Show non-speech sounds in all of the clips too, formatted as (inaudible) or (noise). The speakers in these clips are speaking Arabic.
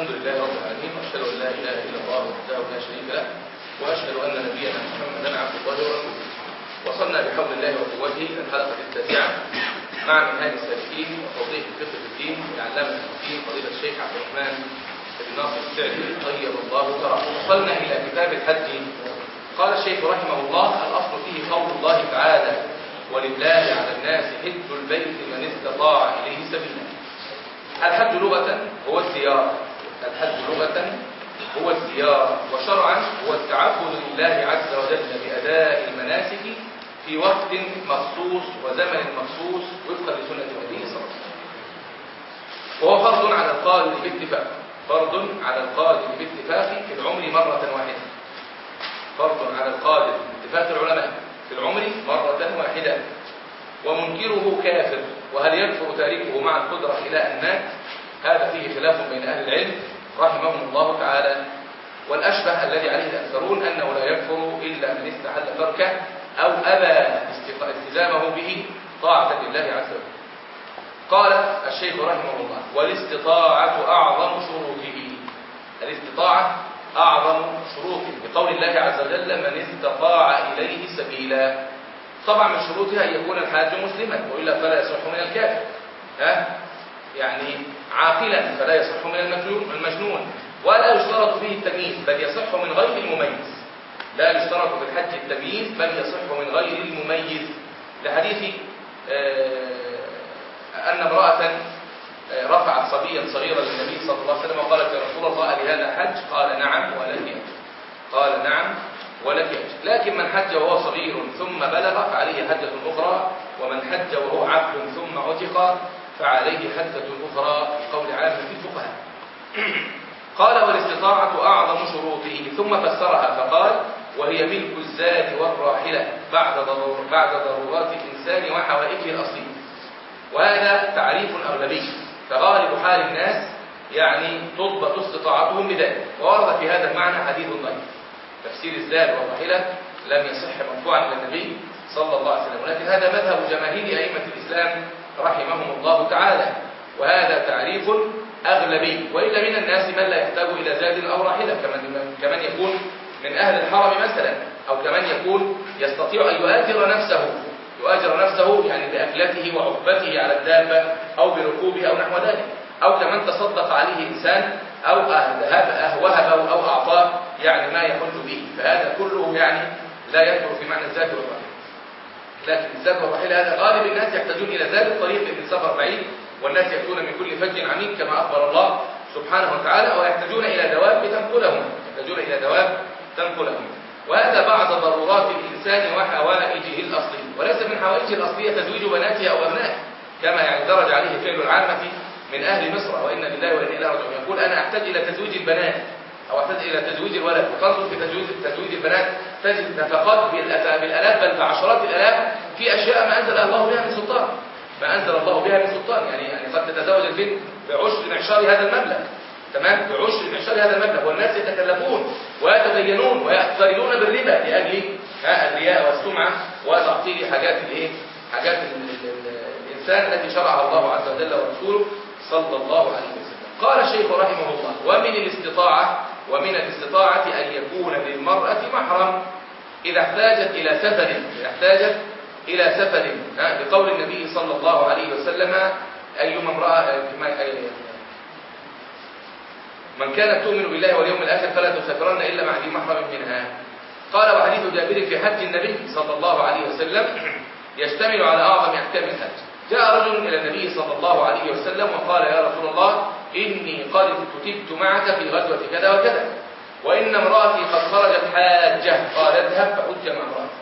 الحمد لله رب العالمين وأشهد أن لا إله إلا الله وحده لا شريك له وأشهد أن نبينا محمدا عبد الله ورسوله. وصلنا بحول الله وقوته إلى الحلقة التاسعة. مع منهاج السالكين وتوضيح الفقه في الدين لعلامة الدين فضيلة الشيخ عبد الرحمن بن ناصر السعدي طيب الله ثراه وصلنا إلى كتاب الحج قال الشيخ رحمه الله الأصل فيه قول الله تعالى ولله على الناس حج البيت من استطاع إليه سبيلا الحج لغة هو الزيارة. الحج لغة هو الزيارة. وشرعا هو التعبد لله عز وجل بأداء المناسك في وقت مخصوص وزمن مخصوص وفقا لسنة النبي صلى الله عليه وسلم. وهو فرض على القادر باتفاق فرض على القادر باتفاق في العمر مرة واحدة. فرض على القادر باتفاق العلماء في العمر مرة واحدة. ومنكره كافر. وهل يكفر تاركه مع القدرة إلى أن مات؟ هذا فيه خلاف بين أهل العلم رحمهم الله تعالى. والأشبه الذي عليه الأكثرون أنه لا يكفر إلا من استحل تركه أو أبى التزامه به طاعة لله عز وجل. قال الشيخ رحمه الله والاستطاعة أعظم شروطه. الاستطاعة أعظم شروطه بقول الله عز وجل من استطاع إليه سبيلا. طبعا من شروطها أن يكون الحاج مسلما وإلا فلا يصح من الكافر. ها؟ يعني عاقلا فلا يصح من المجنون المجنون. ولا يشترط فيه التمييز بل يصح من غير المميز. لا يشترط في الحج التمييز بل يصح من غير المميز. لحديث أن امرأة رفعت صبيا صغيرا للنبي صلى الله عليه وسلم وقالت يا رسول الله لهذا حج قال نعم ولك أجر قال نعم ولك أجر لكن من حج وهو صغير ثم بلغ فعليه حجة أخرى. ومن حج وهو عبد ثم عتق فعليه حجة أخرى في قول عامة الفقهاء. قال والاستطاعة أعظم شروطه. ثم فسرها فقال وهي ملك الزاد والراحلة بعد ضرور بعد ضرورات الإنسان وحوائجه الأصلية وهذا تعريف أغلبي. فغالب حال الناس يعني تضبط استطاعتهم بذلك وورد في هذا المعنى حديث ضعيف. تفسير الزاد والراحلة لم يصح مرفوعا إلى النبي صلى الله عليه وسلم. ولكن هذا مذهب جماهير أئمة الإسلام رحمهم الله تعالى. وهذا تعريف أغلبي. وإلا من الناس من لا يحتاج إلى زاد أو راحلة كمن, كمن يكون من أهل الحرم مثلا أو كمن يكون يستطيع أن يؤجر نفسه. يؤجر نفسه يعني بأكلته وعقبته على الدابة أو بركوبه أو نحو ذلك. أو كمن تصدق عليه إنسان أو وهبه أو أعطاه يعني ما يحج به. فهذا كله يعني لا يدخل في معنى الزاد والراحلة. لكن الزاد والراحلة هذا غالب الناس يحتاجون إلى زاد الطريق من سفر بعيد والناس يأتون من كل فج عميق كما أخبر الله سبحانه وتعالى ويحتاجون إلى دواب تنقلهم يحتاجون إلى دواب تنقلهم وهذا بعد ضرورات الإنسان وحوائجه الأصلية. وليس من حوائجه الأصلية تزويج بناته أو أبنائه كما يعني درج عليه فعل العامة من أهل مصر. وإن لله وإنا إليه راجعون. يقول أنا أحتاج إلى تزويج البنات. أو أحتاج إلى تزويج الولد. وتنظر في تزويج تزويج البنات. تجد نفقات بالآلاف بل بعشرات الآلاف في أشياء ما أنزل الله بها من سلطان. ما أنزل الله بها من سلطان. يعني يعني قد تتزوج البنت بعشر معشار هذا المبلغ. تمام؟ بعشر معشار هذا المبلغ. والناس يتكلفون ويتدينون ويقترضون بالربا لأجل الرياء والسمعة وتعطيل حاجات الإيه؟ حاجات الإنسان التي شرعها الله عز وجل ورسوله صلى الله عليه وسلم. قال الشيخ رحمه الله ومن الاستطاعة ومن الاستطاعة أن يكون للمرأة محرم إذا احتاجت إلى سفر إذا احتاجت إلى سفر. بقول النبي صلى الله عليه وسلم أيما امرأة من كانت تؤمن بالله واليوم الآخر فلا تسافرن إلا مع ذي محرم منها. قال وحديث جابر في حج النبي صلى الله عليه وسلم يشتمل على أعظم أحكام الحج. جاء رجل إلى النبي صلى الله عليه وسلم وقال يا رسول الله إني قد كتبت معك في غزوة كذا وكذا. وإن امرأتي قد خرجت حاجة. قال اذهب فحج مع امرأتك.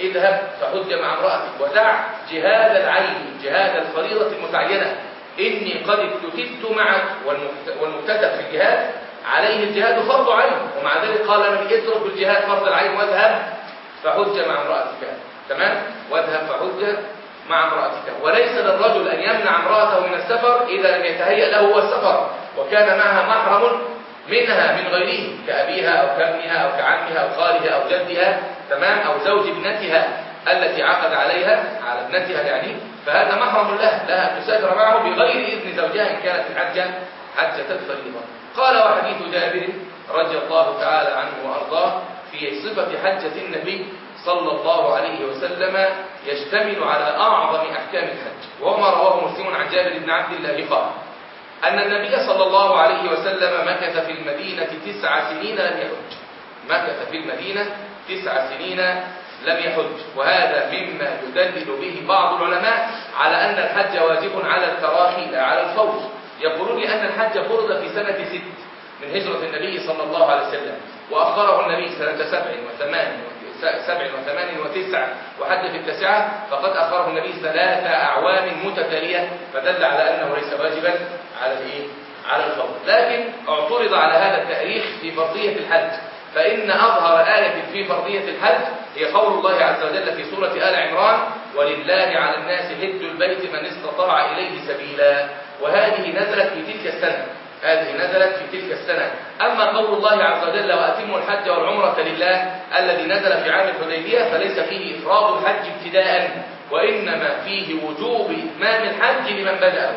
اذهب فحج مع امرأتك ودع جهاد العين جهاد الفريضة المتعينة. إني قد كتبت معك والمكتتب في الجهاد عليه الجهاد فرض عين. ومع ذلك قال النبي اترك الجهاد فرض العين واذهب فحج مع امرأتك. تمام؟ واذهب فحج مع امرأتك. وليس للرجل أن يمنع امرأته من السفر إذا لم يتهيأ له هو السفر وكان معها محرم منها من غيره كأبيها أو كابنها أو كعمها أو خالها أو جدها تمام أو زوج ابنتها التي عقد عليها على ابنتها يعني. فهذا محرم له لها أن تسافر معه بغير إذن زوجها إن كانت الحجة حجة الفريضة قال وحديث جابر رضي الله تعالى عنه وأرضاه في صفة حجة النبي صلى الله عليه وسلم يشتمل على أعظم أحكام الحج وهو ما رواه مسلم عن جابر بن عبد الله قال أن النبي صلى الله عليه وسلم مكث في المدينة تسع سنين لم يحج. مكث في المدينة تسع سنين لم يحج وهذا مما يدلل به بعض العلماء على أن الحج واجب على التراخي لا على الفور. يقولون لأن الحج فرض في سنة ست من هجرة النبي صلى الله عليه وسلم وأخره النبي سنة سبع وثمان سبع وثمان وتسع وحد في التاسعة فقد أخره النبي ثلاث أعوام متتالية فدل على أنه ليس واجبا على الإيه؟ على الفور لكن اعترض على هذا التأريخ في فرضية الحج فإن أظهر آية في فرضية الحج هي قول الله عز وجل في سورة آل عمران ولله على الناس حج البيت من استطاع إليه سبيلا وهذه نزلت في تلك السنة. هذه نزلت في تلك السنة. أما قول الله عز وجل وأتموا الحج والعمرة لله الذي نزل في عام الحديبية فليس فيه إفراد الحج ابتداء وإنما فيه وجوب إتمام الحج لمن بدأه.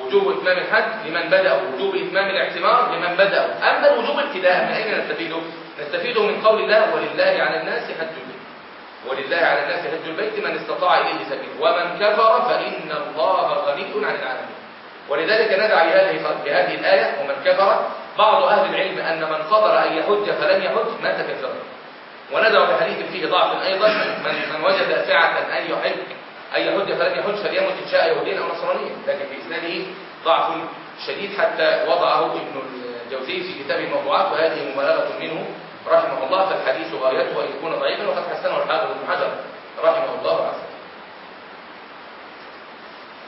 وجوب إتمام الحج لمن بدأه وجوب إتمام الاعتمار لمن بدأه. أما الوجوب ابتداء من أين نستفيده؟ نستفيده من قول الله ولله على الناس حج البيت. ولله على الناس حج البيت من استطاع إليه سبيل ومن كفر فإن الله غني عن العالمين. ولذلك ندعى بهذه بهذه الآية ومن كفر. بعض أهل العلم أن من قدر أن يحج فلم يحج مات كافرا وندعو بحديث فيه ضعف أيضا. من, من وجد سعة أن يحج أن يحج فلم يحج فليمت إن شاء يهوديا أو نصرانيا لكن في إسناده ضعف شديد حتى وضعه ابن الجوزي في كتاب الموضوعات وهذه مبالغة منه رحمه الله. فالحديث غايته أن يكون ضعيفا وقد حسنه الحافظ ابن حجر رحمه الله. عز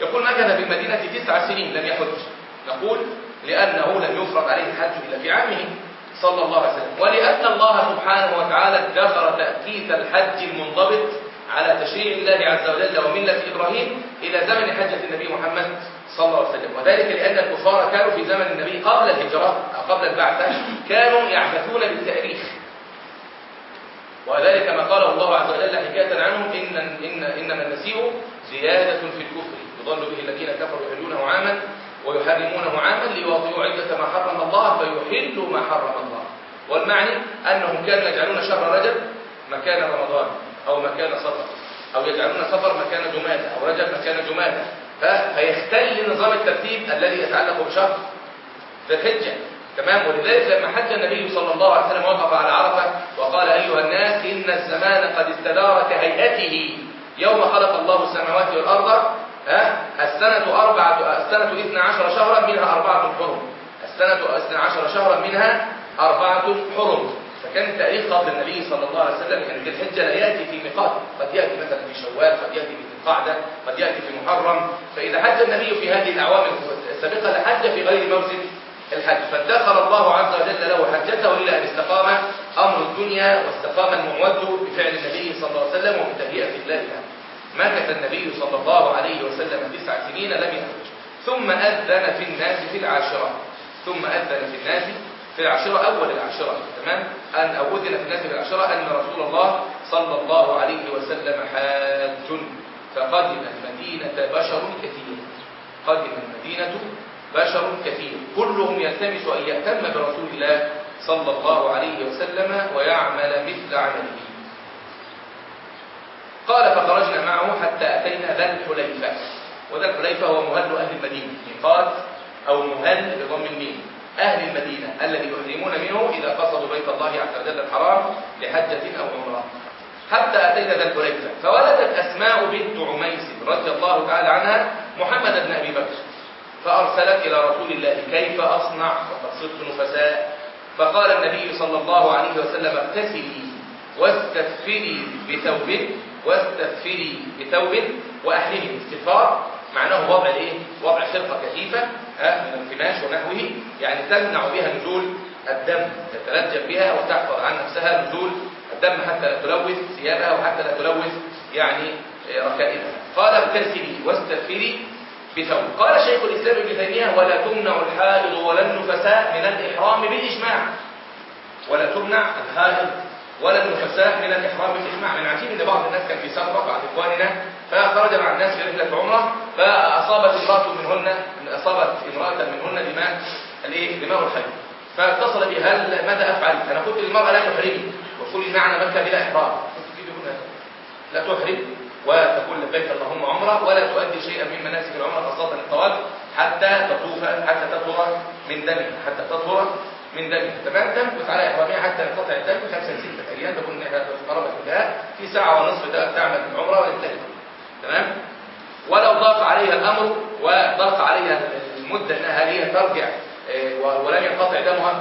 يقول مكث في المدينة تسع سنين لم يحج. نقول لأنه لم يفرض عليه الحج إلا في عامه صلى الله عليه وسلم. ولأن الله سبحانه وتعالى ادخر تأكيد الحج المنضبط على تشريع الله عز وجل وملة إبراهيم إلى زمن حجة النبي محمد صلى الله عليه وسلم. وذلك لأن الكفار كانوا في زمن النبي قبل الهجرة أو قبل البعثة كانوا يعبثون بالتاريخ. وذلك ما قاله الله عز وجل حكاية عنهم إن إن إنما النسيء زيادة في الكفر. يضل به الذين كفروا يحلونه عاما ويحرمونه عاما ليواطئوا عدة ما حرم الله فيحلوا ما حرم الله. والمعنى أنهم كانوا يجعلون شهر رجب مكان رمضان أو مكان صفر أو يجعلون صفر مكان جمادة أو رجب مكان جمادة فيختل نظام الترتيب الذي يتعلق بشهر ذي الحجة. تمام؟ ولذلك لما حج النبي صلى الله عليه وسلم وقف على عرفة وقال أيها الناس إن الزمان قد استدار كهيئته يوم خلق الله السماوات والأرض ها؟ السنة أربعة السنة اثنا عشر شهرا منها أربعة حرم. السنة اثنا عشر شهرا منها أربعة حرم. فكان التاريخ قبل النبي صلى الله عليه وسلم ذي الحجة لا يأتي في ميقات. قد يأتي مثلا في شوال قد يأتي في القعدة قد يأتي في محرم. فإذا حج النبي في هذه الأعوام السابقة لحج في غير موسم الحج. فادخر الله عز وجل له حجته إلى أن استقام أمر الدنيا واستقام المعود بفعل النبي صلى الله عليه وسلم ومن تهيئة الله. له مكث النبي صلى الله عليه وسلم تسع سنين لم يحج ثم أذن في الناس في العاشرة. ثم أذن في الناس في العاشرة أول العاشرة تمام؟ أن أذن في الناس في العاشرة أن رسول الله صلى الله عليه وسلم حاج. فقدم المدينة بشر كثير. قدم المدينة بشر كثير. كلهم يلتمس أن يهتم برسول الله صلى الله عليه وسلم ويعمل مثل عمله. قال فخرجنا معه حتى أتينا ذا الحليفة. وذا الحليفة هو مهل أهل المدينة. ميقات أو مهل بضم الميم. أهل المدينة الذي يحرمون منه إذا قصدوا بيت الله عز وجل الحرام لحجة أو عمرة حتى أتينا ذا الحليفة. فولدت أسماء بنت عميس رضي الله تعالى عنها محمد بن أبي بكر. فأرسلت إلى رسول الله كيف أصنع؟ وقد صرت نفساء. فقال النبي صلى الله عليه وسلم اغتسلي واستغفري بثوب واستغفري بثوب واحلمي استغفار معناه وضع الإيه؟ وضع خرقه كثيفة من القماش ونحوه. يعني تمنع بها نزول الدم تتلجم بها وتحفظ عن نفسها نزول الدم حتى لا تلوث ثيابها وحتى لا تلوث يعني ركائبها. قال اغتسلي واستغفري بثوب. قال شيخ الإسلام ابن تيمية ولا تمنع الحائض ولا النفساء من الإحرام بالإجماع. ولا تمنع الحائض ولا النفساء من الإحرام بالإجماع من عجيب أن بعض الناس كان في سفرة بعض إخواننا فخرج مع الناس في رحلة عمرة فأصابت امرأة منهن أصابت امرأة منهن دماء الإيه؟ دماء الخير فاتصل بي هل ماذا أفعل؟ أنا قلت للمرأة لا تحرمي وقل معنى مكة بلا إحرام لا تحرم وتقول لبيك اللهم عمره ولا تؤدي شيئا من مناسك العمره خاصة الطواف حتى تطوف حتى تطهر من دمها حتى تطهر من دمها تمام؟ تمكث على احرامها حتى ينقطع الدم خمسة ستة أيام تكون انها قربت انتهاء في ساعة ونصف تعمل العمرة وينتهي. تمام؟ ولو ضاق عليها الأمر وضاق عليها المدة إنها هي ترجع آه، ولم ينقطع دمها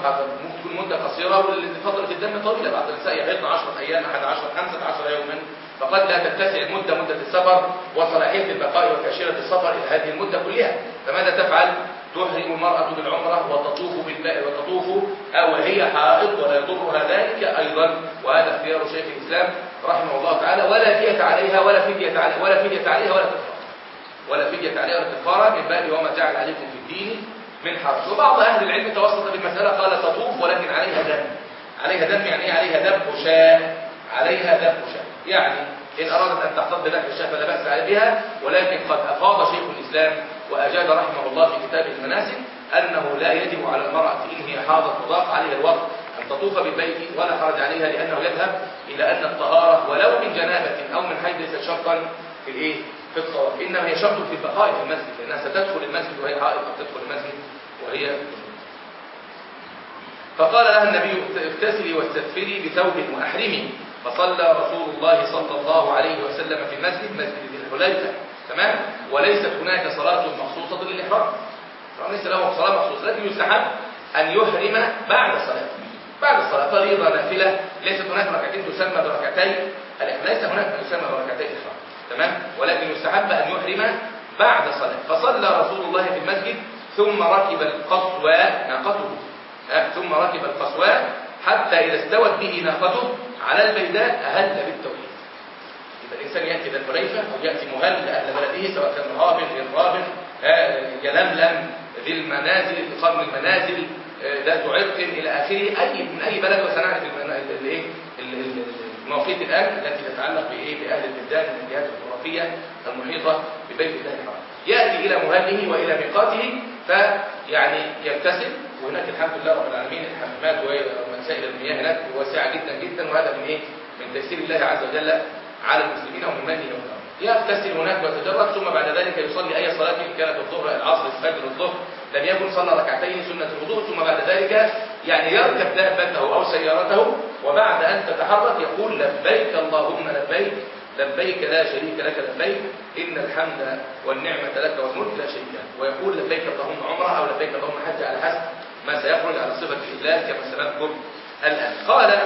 ممكن تكون مدة قصيرة وفتره الدم طويلة. بعض النساء يحيضن 10 أيام 11 15 يوما. فقد لا تتسع المدة مدة السفر وصلاحية البقاء وتأشيرة السفر إلى هذه المدة كلها. فماذا تفعل؟ تحرم المرأة بالعمرة وتطوف بالباء وتطوف أو هي حائض ولا يضرها ذلك أيضا. وهذا اختيار شيخ الإسلام رحمه الله تعالى. ولا فدية عليها ولا فدية عليها ولا فدية عليها ولا كفارة ولا فدية عليها ولا كفارة. من باب وما جعل عليكم في الدين من حرج. وبعض أهل العلم توسط بالمسألة قال تطوف ولكن عليها دم. عليها دم يعني عليها دم شاة عليها دم شاة يعني إن أرادت أن تحتض لك الشاه فلا بأس بها ولكن قد أفاض شيخ الإسلام وأجاد رحمه الله في كتاب المناسك أنه لا يجب على المرأة إن هي حاضت وضاق عليها الوقت أن تطوف بالبيت ولا حرج عليها لأنه يذهب إلى أن الطهارة ولو من جنابة أو من حيث ليست شرطا في الإيه؟ في الطواف إنما هي شرط في البقاء في المسجد لأنها ستدخل المسجد وهي حائض أو تدخل المسجد وهي فقال لها النبي اغتسلي واستغفري بثوب وأحرمي فصلى رسول الله صلى الله عليه وسلم في مسجد ذي الحليفة تمام؟ وليست هناك صلاة مخصوصة للإحرام. ليس له صلاة مخصوصة لكن يستحب أن يحرم بعد الصلاة. بعد الصلاة فريضة نافلة ليست هناك ركعتين تسمى بركعتي الإحرام ليس هناك ما يسمى بركعتي الإحرام تمام؟ ولكن يستحب أن يحرم بعد الصلاة. فصلى رسول الله في المسجد ثم ركب القصوى ناقته. ثم ركب القصوى حتى إذا استوت به ناقته على البيداء أهل بالتوحيد. يبقى الإنسان يأتي ذا الحليفة أو يأتي مهل لأهل بلده سواء كان رابن غير رابن يلملم ذي المنازل قرن المنازل آه، ذات عرق إلى آخره. أي من أي بلد وسنعرف الايه المواقيت الآن التي تتعلق بإيه؟ بأهل البلدان من الجهات الجغرافية المحيطة ببيت الله الحرام. يأتي إلى مهله وإلى ميقاته فيعني يغتسل وهناك الحمد لله رب العالمين الحمامات ومسائل المياه هناك واسعة جدا جدا وهذا من إيه؟ من تيسير الله عز وجل على المسلمين ومن منه وكرمه. يغتسل هناك ويتجرد ثم بعد ذلك يصلي أي صلاة كانت الظهر العصر الفجر الظهر. لم يكن صلى ركعتين سنة الوضوء ثم بعد ذلك يعني يركب دابته أو سيارته وبعد أن تتحرك يقول لبيك اللهم لبيك لبيك لا شريك لك لبيك إن الحمد والنعمة لك والملك لا شريك لك. ويقول لبيك اللهم عمرة أو لبيك اللهم حج على حسب ما سيخرج على صفة الإذلال كما سنذكر الآن. قال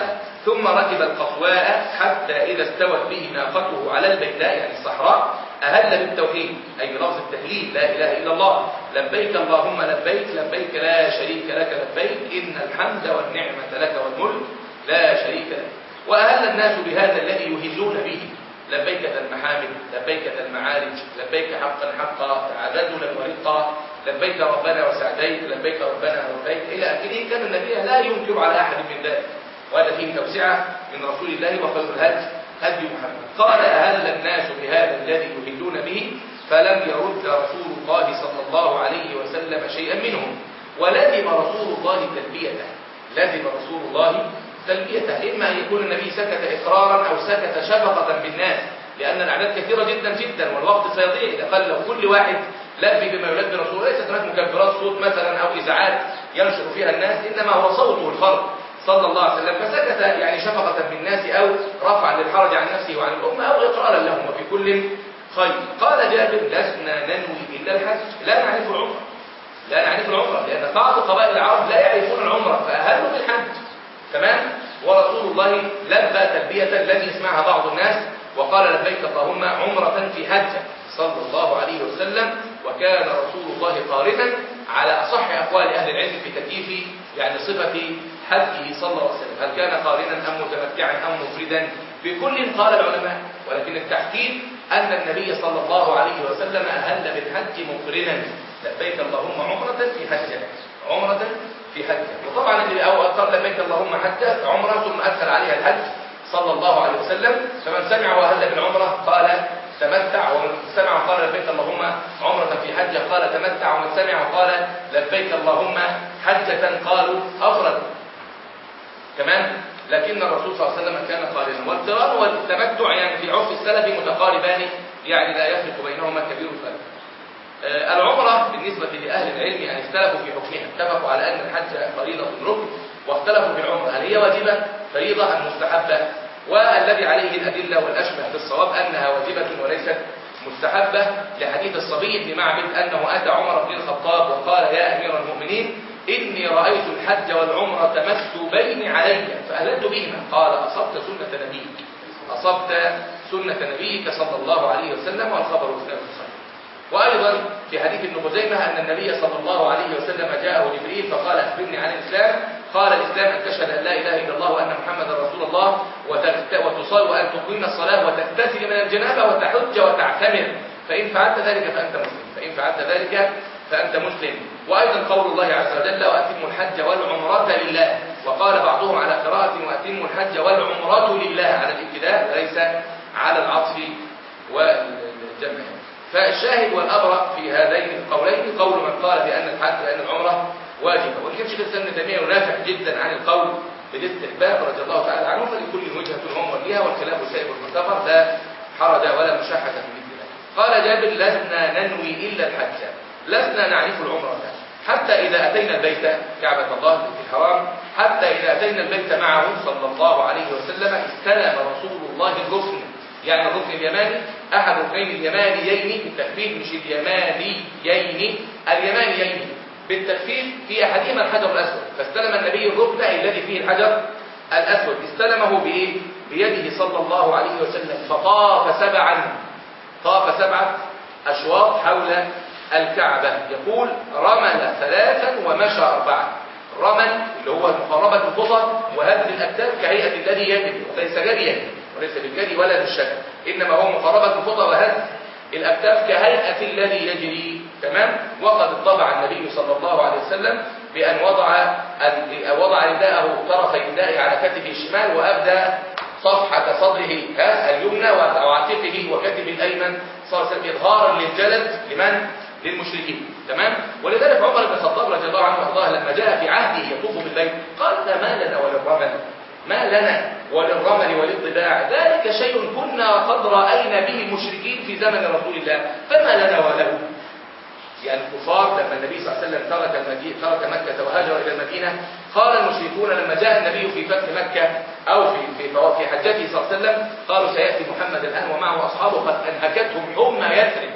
ثم ركب القصواء حتى إذا استوت به ناقته على البيداء يعني الصحراء أهل بالتوحيد أي بلفظ التهليل لا إله إلا الله. لبيك اللهم لبيك لبيك لا شريك لك لبيك إن الحمد والنعمة لك والملك لا شريك لك. وأهل الناس بهذا الذي يهلون به. لبيك ذا المحامد لبيك ذا المعارج لبيك حقا حقا تعبدنا ورقا لبيك ربنا وسعديك لبيك ربنا ولبيك إلى آخره كان النبي لا ينكر على أحد من ذلك. وهذا فيه توسعة من رسول الله وخير الهدي هدي محمد. قال أهل الناس بهذا الذي يهلون به؟ فلم يرد رسول الله صلى الله عليه وسلم شيئا منهم. ولزم رسول الله تلبيته. لزم رسول الله تلبيته. إما أن يكون النبي سكت إقرارا أو سكت شفقة بالناس لأن الأعداد كثيرة جدا جدا والوقت سيضيع. إذا قال لو كل واحد لبي بما يلبي رسوله ليست هناك مكبرات صوت مثلا أو إذاعات ينشر فيها الناس إنما هو صوته الفرد صلى الله عليه وسلم فسكت يعني شفقة بالناس أو رفعا للحرج عن نفسه وعن الأمة أو إقرارا لهم وفي كل خير. قال جابر لسنا ننوي إلا الحج لا نعرف العمرة لا نعرف العمرة لأن بعض قبائل العرب لا يعرفون العمرة فأهلوا بالحج. تمام؟ ورسول الله لبى تلبية لم يسمعها بعض الناس وقال لبيك اللهم عمرة في حجة صلى الله عليه وسلم وكان رسول الله قارنا على أصح أقوال أهل العلم في تكييف يعني صفة حجه صلى الله عليه وسلم. هل كان قارنا أم متمتعا أم مفردا؟ بكل قال العلماء ولكن التحكيم أن النبي صلى الله عليه وسلم أهل بالحج مقرنا لبيك اللهم عمرة في حجة. عمرة في حجة. وطبعا اللي أو قال لبيك اللهم حجة عمرة ثم أدخل عليها الحج صلى الله عليه وسلم. فمن سمع وأهل بالعمرة قال تمتع ومن سمع وقال لبيك اللهم عمرة في حجة قال تمتع ومن سمع وقال لبيك اللهم حجة قالوا أفرد. تمام؟ لكن الرسول صلى الله عليه وسلم كان قارنا. والقران والتمتع يعني في عرف السلف متقاربان يعني لا يفرق بينهما كبير فرق آه، العمرة بالنسبة لأهل العلم يعني اختلفوا في حكمها اتفقوا على أن الحج فريضة ركن واختلفوا في العمرة هل هي واجبة فريضة أم مستحبة والذي عليه الأدلة والأشبه في الصواب أنها واجبة وليست مستحبة لحديث الصبي بن معبد أنه أتى عمر بن الخطاب وقال يا أمير المؤمنين إني رأيت الحج والعمرة مكتوبين علي فأهلت بهما. قال أصبت سنة نبيك. أصبت سنة نبيك صلى الله عليه وسلم والخبر إسلام الصحيح وأيضا في حديث ابن خزيمة أن النبي صلى الله عليه وسلم جاءه جبريل فقال أخبرني عن الإسلام. قال الإسلام أن تشهد أن لا إله إلا الله وأن محمدا رسول الله وتصلي وأن تقيم الصلاة وتغتسل من الجنابة وتحج وتعتمر. فإن فعلت ذلك فأنت مسلم. فإن فعلت ذلك فأنت مسلم. وأيضا قول الله عز وجل وأتموا الحج والعمرة لله. وقال بعضهم على قراءة وأتموا الحج والعمرة لله. على الابتداء وليس على العطف والجمع. فالشاهد والأبرأ في هذين القولين قول من قال بأن الحج بأن العمرة واجبة. وإن كان شيخ الإسلام ابن تيمية ينافع جدا عن القول بالاستحباب رضي الله تعالى عنه فلكل وجهة هم وليها والخلاف سائر المعتبر لا حرج ولا مشاحة في مثل ذلك قال جابر لسنا ننوي إلا الحج. لسنا نعرف العمرة حتى إذا أتينا البيت كعبة الله في الحرام حتى إذا أتينا البيت معه صلى الله عليه وسلم استلم رسول الله الركن يعني الركن اليماني أحد الركنين اليمانيين بالتخفيف مش اليمانيين. اليمانيين بالتخفيف في أحدهما الحجر الأسود. فاستلم النبي الركن الذي فيه الحجر الأسود. استلمه بإيه؟ بيده صلى الله عليه وسلم. فطاف سبعا. طاف سبعة أشواط حول الكعبة. يقول رمل ثلاثا ومشى أربعا رمل اللي هو مقاربة الخطى وهذه الأكتاف كهيئة الذي يجري وليس جريا وليس بالجري ولا بالشكل إنما هو مقاربة الخطى وهز الأكتاف كهيئة الذي يجري. تمام؟ وقد طبع النبي صلى الله عليه وسلم بأن وضع وضع رداءه طرف ردائه على كتفه الشمال وأبدى صفحة صدره اليمنى وعاتقه وكتفه الأيمن. صار إظهارا للجلد. لمن؟ للمشركين. تمام؟ ولذلك عمر بن الخطاب رضي الله عنه وارضاه لما جاء في عهده يطوف بالبيت قال ما لنا وللرمل ما لنا وللرمل وللضباع ذلك شيء كنا قد رأينا به المشركين في زمن رسول الله فما لنا وله يعني الكفار لما النبي صلى الله عليه وسلم ترك المدينة ترك مكة وهاجر إلى المدينة قال المشركون لما جاء النبي في فتح مكة أو في في في حجته صلى الله عليه وسلم قالوا سيأتي محمد الآن ومعه أصحابه قد أنهكتهم حمى يثرب.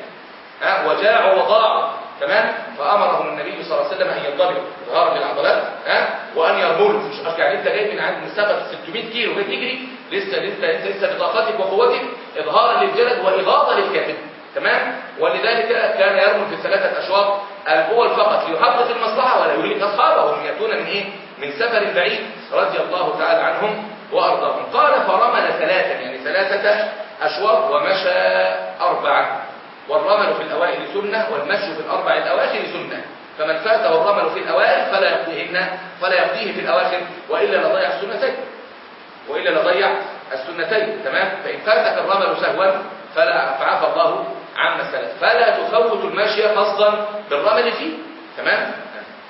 ها وجاعوا وضاعوا تمام؟ فأمرهم النبي صلى الله عليه وسلم أن ينضربوا اظهارا للعضلات ها وأن يرملوا مش يعني انت جاي من عند مسافه 600 كيلو تجري. لسه لسه انت لسه بطاقتك وقوتك. اظهارا للجلد وإغاظة للكافر. تمام؟ ولذلك كان يرمل في ثلاثة أشواط. الأول فقط ليحقق المصلحة ولا يهلك أصحابه. هم يأتون من إيه؟ من سفر بعيد رضي الله تعالى عنهم وأرضاهم. قال فرمل ثلاثا يعني ثلاثة أشواط ومشى أربعة. والرمل في الأوائل سنة والمشي في الأربع الأواخر سنة. فمن فاته الرمل في الأوائل فلا يقضيهن فلا يقضيه في الأواخر وإلا لضيع السنتين. وإلا لضيع السنتين تمام؟ فإن فاتك الرمل سهوا فلا فعفى الله عما سلف. فلا تفوت المشي قصدا بالرمل فيه تمام؟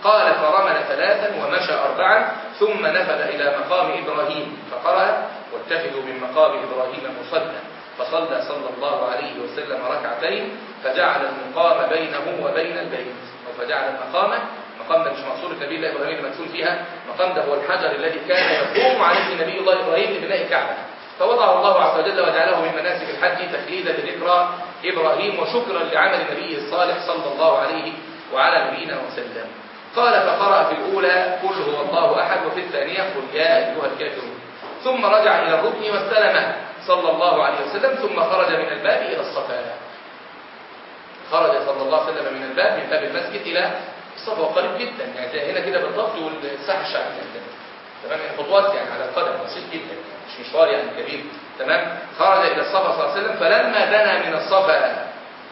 قال فرمل ثلاثا ومشى أربعا ثم نفذ إلى مقام إبراهيم فقرأ واتخذوا من مقام إبراهيم مصلى. فصلى صلى الله عليه وسلم ركعتين فجعل المقام بينه وبين البيت. أو فجعل المقام مقام ده مش مقصود النبي الله إبراهيم المدفون فيها مقام ده هو الحجر الذي كان يقوم عليه نبي الله إبراهيم لبناء الكعبة. فوضعه الله عز وجل وجعله من مناسك الحج تخليدا لذكرى إبراهيم وشكرا لعمل النبي الصالح صلى الله عليه وعلى نبينا وسلم. قال فقرأ في الأولى قل هو الله أحد وفي الثانية قل يا أيها الكافرون ثم رجع إلى الركن واستلمه. صلى الله عليه وسلم ثم خرج من الباب إلى الصفا. خرج صلى الله عليه وسلم من الباب من باب المسجد إلى الصفا. قريب جدا يعني زي هنا كده بالضبط والساحة الشعبية تمام؟ يعني خطوات يعني على القدم بسيط جدا مش مشوار يعني كبير. تمام؟ خرج إلى الصفا صلى الله عليه وسلم فلما دنا من الصفا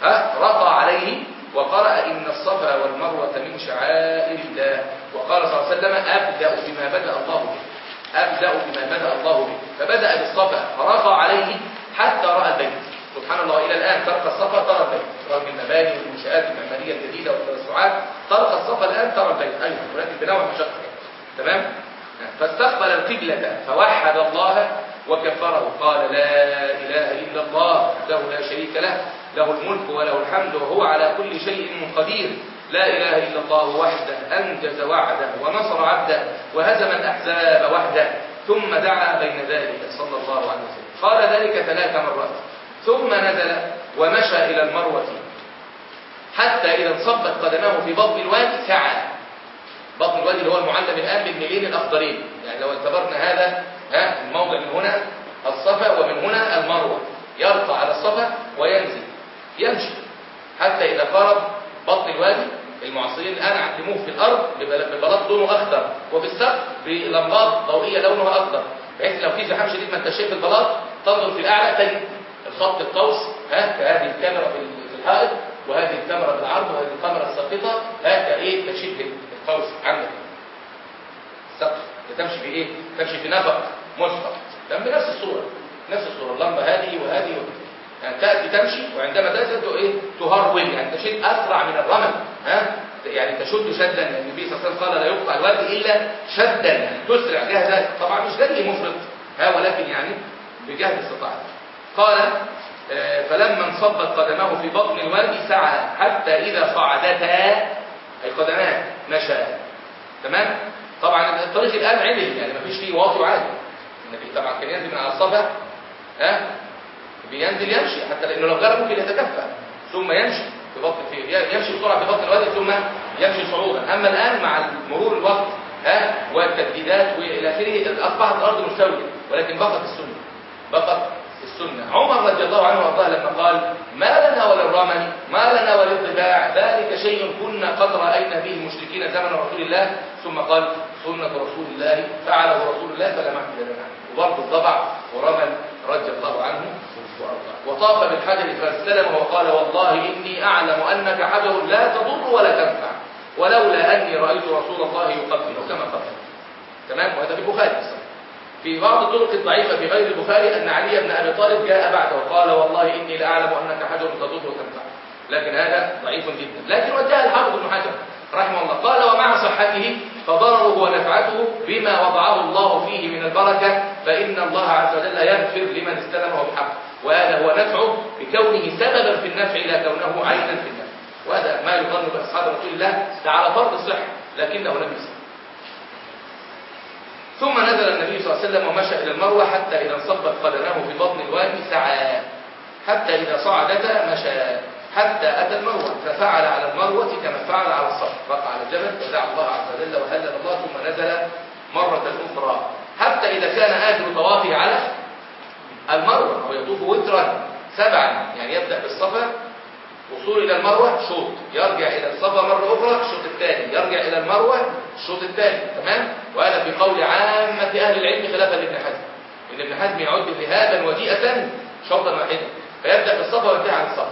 ها رقى عليه وقرأ إن الصفا والمروة من شعائر الله. وقال صلى الله عليه وسلم أبدأ بما بدأ الله به. أبدأ بما بدأ الله به. فبدأ بالصفا فرفع عليه حتى رأى البيت. سبحان الله إلى الآن ترك الصفا ترى البيت. رغم المباني والمنشآت المعمارية الجديدة والتوسعات. ترك الصفا الآن ترى البيت. أيضا ولكن بنوع مشقة تمام؟ فاستقبل القبلة فوحد الله وكفره. قال لا إله إلا الله وحده لا شريك له. له الملك وله الحمد وهو على كل شيء قدير. لا إله إلا الله وحده أنجز وعده ونصر عبده وهزم الأحزاب وحده ثم دعا بين ذلك صلى الله عليه وسلم. قال ذلك ثلاث مرات. ثم نزل ومشى إلى المروة حتى إذا انصبت قدماه في بطن الوادي سعى. بطن الوادي اللي هو المعلم الآن بالميلين الأخضرين. يعني لو اعتبرنا هذا ها الموضع من هنا الصفا ومن هنا المروة. يرفع على الصفا وينزل. يمشي حتى إذا قارب بطن الوادي المعاصرين الآن علموه في الأرض ببلاط لونه أخضر وفي السقف بلمبات ضوئية لونها أخضر. بحيث لو في زحام شديد ما انت شايف البلاط تنظر في الأعلى تجد الخط القوس ها كهذه الكاميرا في الحائط وهذه الكاميرا بالعرض وهذه الكاميرا الساقطة. ها كإيه؟ تشبه القوس عندك. السقف. بتمشي في إيه؟ تمشي في نفق مسقط تم بنفس الصورة. نفس الصورة. اللمبة هذه وهذه وهذه. يعني تأتي تمشي وعندما تنزل إيه؟ تهرول يعني تشد أسرع من الرمل ها؟ يعني تشد شدا يعني النبي صلى الله عليه وسلم قال لا يقطع الوادي إلا شدا يعني تسرع جهدا طبعا مش جري مفرط ها؟ ولكن يعني بجهد استطاعته. قال آه، فلما انصبت قدمه في بطن الوادي سعى حتى إذا صعدتا أي قدمان مشى. تمام؟ طبعا الطريق الآن عدل يعني ما فيش فيه واطي وعادي النبي طبعا كان ينزل من على الصفا ها؟ بينزل يمشي حتى لأنه لو جرى ممكن يتكفى. ثم يمشي في بطن في يمشي بسرعة في بطن الوادي ثم يمشي صعودا أما الآن مع مرور الوقت ها والتجديدات وإلى آخره أصبحت الأرض مستوية ولكن بقت السنة. بقت السنة. عمر رضي الله عنه وأرضاه لما قال ما لنا وللرمل ما لنا وللضباع ذلك شيء كنا قد رأينا به المشركين زمن رسول الله. ثم قال سنة رسول الله فعله رسول الله فلا معبد لنا. وبرضه الضبع ورمل رضي الله عنه. وطاف بالحجر فاستلم وقال والله إني أعلم أنك حجر لا تضر ولا تنفع ولولا أني رأيت رسول الله يقبله كما قبل تمام؟ وهذا في البخاري في بعض الطرق الضعيفة في غير البخاري أن علي بن أبي طالب جاء بعده وقال والله إني لأعلم أنك حجر تضر وتنفع. لكن هذا ضعيف جدا. لكن وجاء الحافظ بن حجر رحمه الله قال ومع صحته فضرره ونفعته بما وضعه الله فيه من البركة فإن الله عز وجل يغفر لمن استلمه بحق وهذا هو نفعه بكونه سببا في النفع لا كونه عينا في النفع. وهذا ما يظن بأصحاب رسول الله ده على فرض الصحة لكنه لم يصح. ثم نزل النبي صلى الله عليه وسلم ومشى إلى المروة حتى إذا انصبت قدماه في بطن الوادي سعى. حتى إذا صعدتا مشى. حتى أتى المروة ففعل على المروة كما فعل على الصف. رفع على الجبل ودعا الله عز وجل وهلل الله ثم نزل مرة أخرى. حتى إذا كان آخر طوافه على المروة ويطوف وترا سبعا يعني يبدأ بالصفا وصول إلى المروة شوط يرجع إلى الصفا مرة أخرى الشوط الثاني يرجع إلى المروة الشوط الثاني تمام؟ وهذا في قول عامة أهل العلم خلافا لابن حزم. إن ابن حزم يعد ذهابا وجيئة شوطا واحدا. فيبدأ بالصفا وينتهي عن الصفا.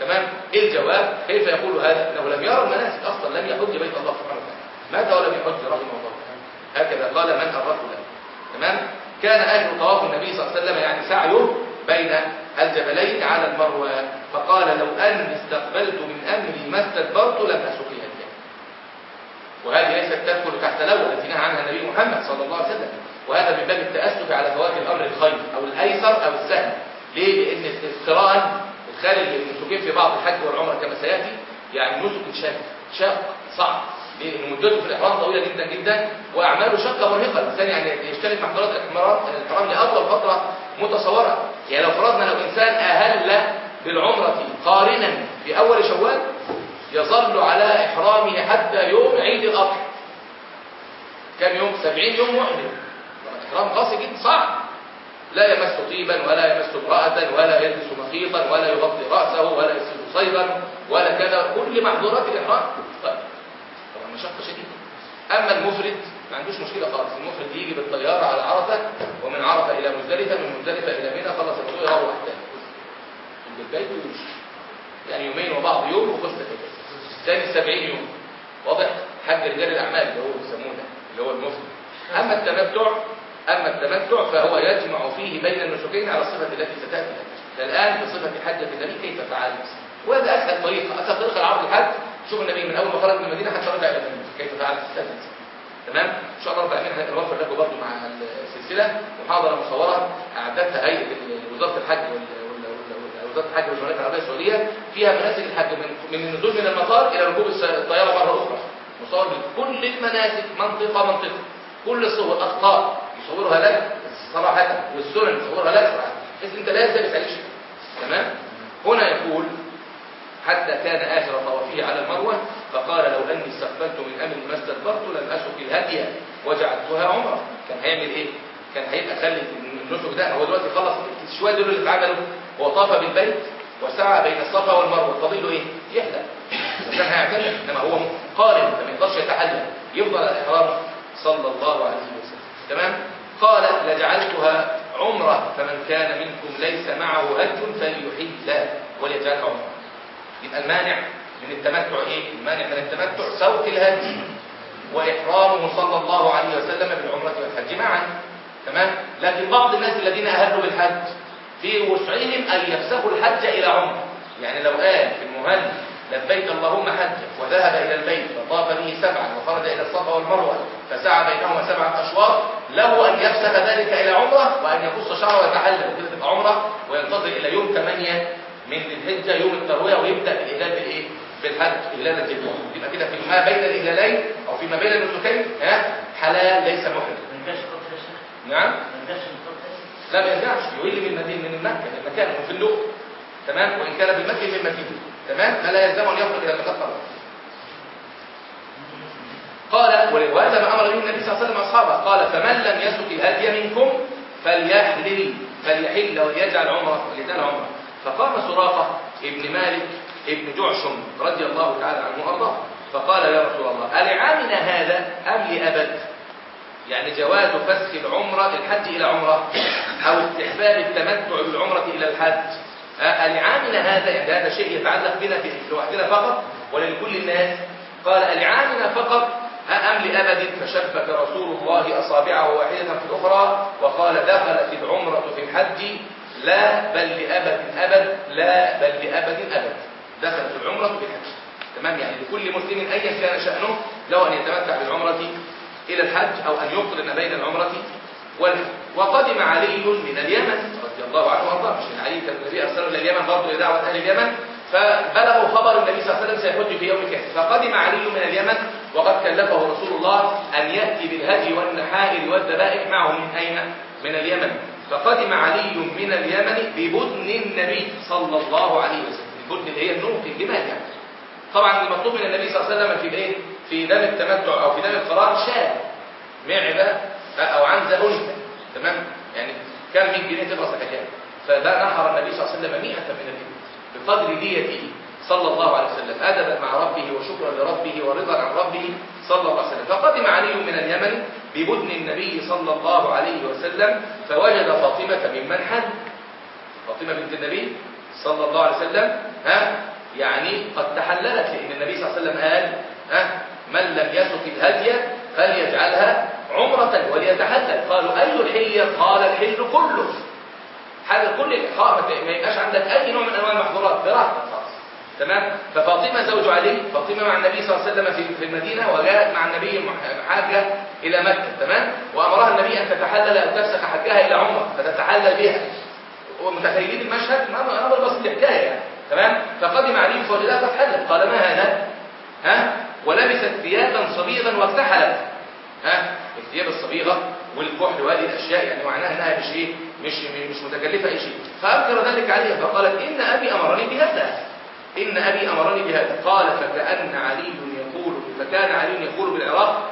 تمام؟ إيه الجواب؟ كيف يقول هذا؟ إنه لم يرى المناسك أصلا لم يحج بيت الله سبحانه وتعالى. مات ولم يحج رحمه الله؟ هكذا قال من له تمام؟ كان أهل طواف النبي صلى الله عليه وسلم يعني سعيه بين الجبلين على المروه فقال لو اني استقبلت من أمري ما استدبرت لم أسقيها الجنه وهذه ليست تدخل تحت لو التي نهى عنها النبي محمد صلى الله عليه وسلم. وهذا من باب التأسف على فوات الأمر الخير أو الأيسر أو السهل. ليه؟ لأن القران خارج النسكين في بعض الحج والعمرة كما سيأتي يعني نسك شاق شاق صعب. مدته في الإحرام طويلة جدا جدا وأعماله شاقة مرهقة. الإنسان يعني يشترك محظورات الإحرام لأطول فترة متصورة. يعني لو فرضنا لو إنسان أهل بالعمرة قارنا في أول شوال يظل على إحرامه حتى يوم عيد الأضحى. كم يوم؟ 70 يوم محرم. إحرام قاسي جدا صعب. لا يمس طيبا ولا يمس امرأة ولا يلبس مخيطا ولا يغطي رأسه ولا يسل صيدا ولا كذا. كل محظورات الإحرام. طيب. مشقة شديدة أما المفرد ما عندوش مشكلة خالص. المفرد يجي بالطيارة على عرفة ومن عرفة إلى مزدلفة من مزدلفة إلى منى خلص الموضوع يروح تاني. البيت ويمشي يعني يومين وبعض يوم وخلص كده ثاني 70 يوم. واضح؟ حج رجال الأعمال اللي هو بيسموه ده اللي هو المفرد. أما التمتع أما التمتع فهو يجمع فيه بين النسكين على الصفة التي ستأتي. الآن بصفة حجة النبي كيف فعلت؟ وهذا أسهل طريقة. أسهل طريقة لعرض الحج شوف النبي من أول ما خرج من المدينة حتى رجع إلى المدينة. كيف فعلت؟ تمام؟ إن شاء الله رب العالمين هنوفر لكم برضه مع السلسلة محاضرة مصورة أعدتها هيئه وزارة الحج وزارة الحج والمملكة العربية السعودية. فيها مناسك الحج من النزول من المطار إلى ركوب الطيارة مرة أخرى. مصور كل المناسك منطقة منطقة. كل الصور الاخطاء يصورها لك صراحة والسنن يصورها لك صراحة. بحيث أنت لا شيء تمام؟ هنا يقول حتى كان آخر طوافه على المروة فقال لو أني استقبلت من أمري ما استدبرت لم أسق الهدي وجعلتها عمرة. كان هيعمل إيه؟ كان هيبقى خلي النسك ده. هو دلوقتي خلص شوية دول اللي اتعملوا هو طاف بالبيت وسعى بين الصفا والمروة. فاضل له إيه؟ يحلق كان هيعتمد إنما هو قارن فما يقدرش يتحلل يفضل الإحرام صلى الله عليه وسلم. تمام؟ قال لجعلتها عمرة فمن كان منكم ليس معه هج فليحل وليجعلها عمرة. يبقى المانع من التمتع إيه؟ المانع من التمتع سوق الهدي وإحرامه صلى الله عليه وسلم بالعمرة والحج معا. تمام؟ لكن بعض الناس الذين أهلوا بالحج في وسعهم أن يفسخوا الحج إلى عمرة. يعني لو قال في المهل لبيك اللهم حج وذهب إلى البيت فطاف به سبعا وخرج إلى الصفا والمروة فسعى بينهما سبعه أشواط له أن يفسخ ذلك إلى عمرة وأن يقص شعره ويتحلل. وكده تبقى عمرة وينتظر إلى يوم 8 من الحجة يوم التروية ويبدأ بالإهلال بالإيه؟ بالحج إهلال الجدوى يبقى كده في ما بين الإهلالين أو فيما بين النسكين ها؟ حلال ليس محرم. نعم؟ لا ما يرجعش يولي من المدينة من مكة من مكان في اللؤ تمام؟ وإن كان بالمكة من مدينة تمام؟ ما لا يلزم أن يخرج إلى المكان قال وهذا ما أمر به النبي صلى الله عليه وسلم أصحابه. قال فمن لم يسك الهدي منكم فليحلل فليحل وليجعل عمره وليجعل عمره. فقام سراقة ابن مالك ابن جعشم رضي الله تعالى عنه وأرضاه. فقال يا رسول الله ألعامنا هذا أم لأبد؟ يعني جواز فسخ العمرة الحج إلى عمرة أو استحباب التمتع بالعمرة إلى الحج. ألعامنا هذا يعني هذا شيء يتعلق بنا لوحدنا فقط ولكل الناس. قال ألعامنا فقط أم لأبد؟ فشبك رسول الله أصابعه واحدة في الأخرى وقال دخلت العمرة في الحج لا بل لأبد أبد لا بل لأبد أبد. دخلت العمرة بالحج. تمام؟ يعني لكل مسلم أيا كان شأنه له أن يتمتع بالعمرة إلى الحج أو أن يقرن بين العمرة والحج وقدم علي من اليمن رضي الله عنه وأرضاه. مش من علي كان النبي أرسله إلى اليمن برضه لدعوة أهل اليمن. فبلغوا خبر النبي صلى الله عليه وسلم سيحج في يوم كذا فقدم علي من اليمن وقد كلفه رسول الله أن يأتي بالهدي والنحائر والذبائح معه. من أين؟ من اليمن. فقدم علي من اليمن ببدن النبي صلى الله عليه وسلم. البدن اللي هي النوم الجمال يعني. طبعا المطلوب من النبي صلى الله عليه وسلم في الايه في دم التمتع أو في دم القرار شاة معده أو عنزه أنثى. تمام؟ يعني كم 100 جنيه تبقى كام فده نحر النبي صلى الله عليه وسلم 100 من الابل بقدر ديته صلى الله عليه وسلم. أدبا مع ربه وشكرا لربه ورضا عن ربه صلى الله عليه وسلم. فقدم علي من اليمن ببدن النبي صلى الله عليه وسلم فوجد فاطمة ممن حج فاطمة بنت النبي صلى الله عليه وسلم ها؟ يعني قد تحللت لأن النبي صلى الله عليه وسلم قال ها؟ من لم يسك الهدي فليجعلها عمرة وليتحلل. قالوا أي الحل قال الحل كله. هذا كل ما يبقاش عندك أي نوع من أنواع المحظورات براحتك. تمام؟ ففاطمة زوج علي فاطمة مع النبي صلى الله عليه وسلم في المدينة وجاءت مع النبي حاجة إلى مكة تمام؟ وأمرها النبي أن تتحلل أو تفسخ حجها إلى عمرة فتتحلل بها. ومتخيلين المشهد؟ أمر بسيط حكاية يعني تمام؟ فقدم علي فوجدها حلت قال ما هذا؟ ها؟ ولبست ثيابا صبيغا واكتحلت ها؟ الثياب الصبيغة والكحل وهذه الأشياء يعني معناها أنها مش إيه؟ مش مش متكلفة أي شيء. فأنكر ذلك عليها فقالت إن أبي أمرني بهذا. إن أبي أمرني بهذا. قال فكأن علي يقول فكان علي يقول بالعراق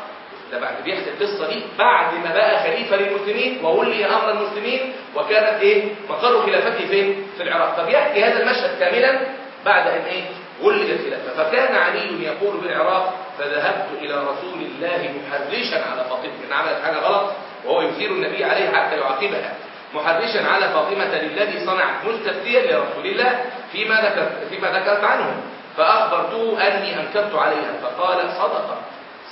ده بعد بيحكي القصة دي بعد ما بقى خليفة للمسلمين وولي أمر المسلمين وكانت إيه؟ مقر خلافته فين؟ في العراق. فبيحكي هذا المشهد كاملا بعد أن إيه؟ ولد الخلافة. فكان علي يقول بالعراق فذهبت إلى رسول الله محرشا على فاطمة إن عملت حاجة غلط وهو يثير النبي عليها حتى يعاقبها. محرشا على فاطمة للذي صنعت مستفتيا لرسول الله فيما ذكرت فيما ذكرت عنه فأخبرته أني أنكرت عليها فقال صدق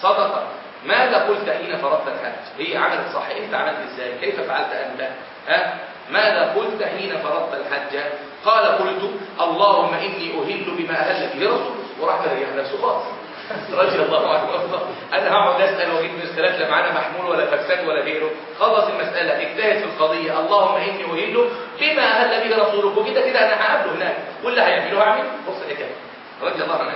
صدق. ماذا قلت حين فرضت الحج؟ هي عملت صح أنت عملت إزاي؟ كيف فعلت أنت؟ ها؟ ماذا قلت حين فرضت الحج؟ قال قلت اللهم إني أهل بما أهل به رسول وراح نفسه خالص (laughs) رضي الله عنه. أنا هقعد أسأل وأجيب مسألات لا معانا محمول ولا فكسات ولا غيره. خلص المسألة اجتهد في القضية. اللهم إني أهل بما أهل به رسولك. وكده كده أنا هقابله هناك. واللي هيعمله هعمل بص كده؟ رضي الله عنه.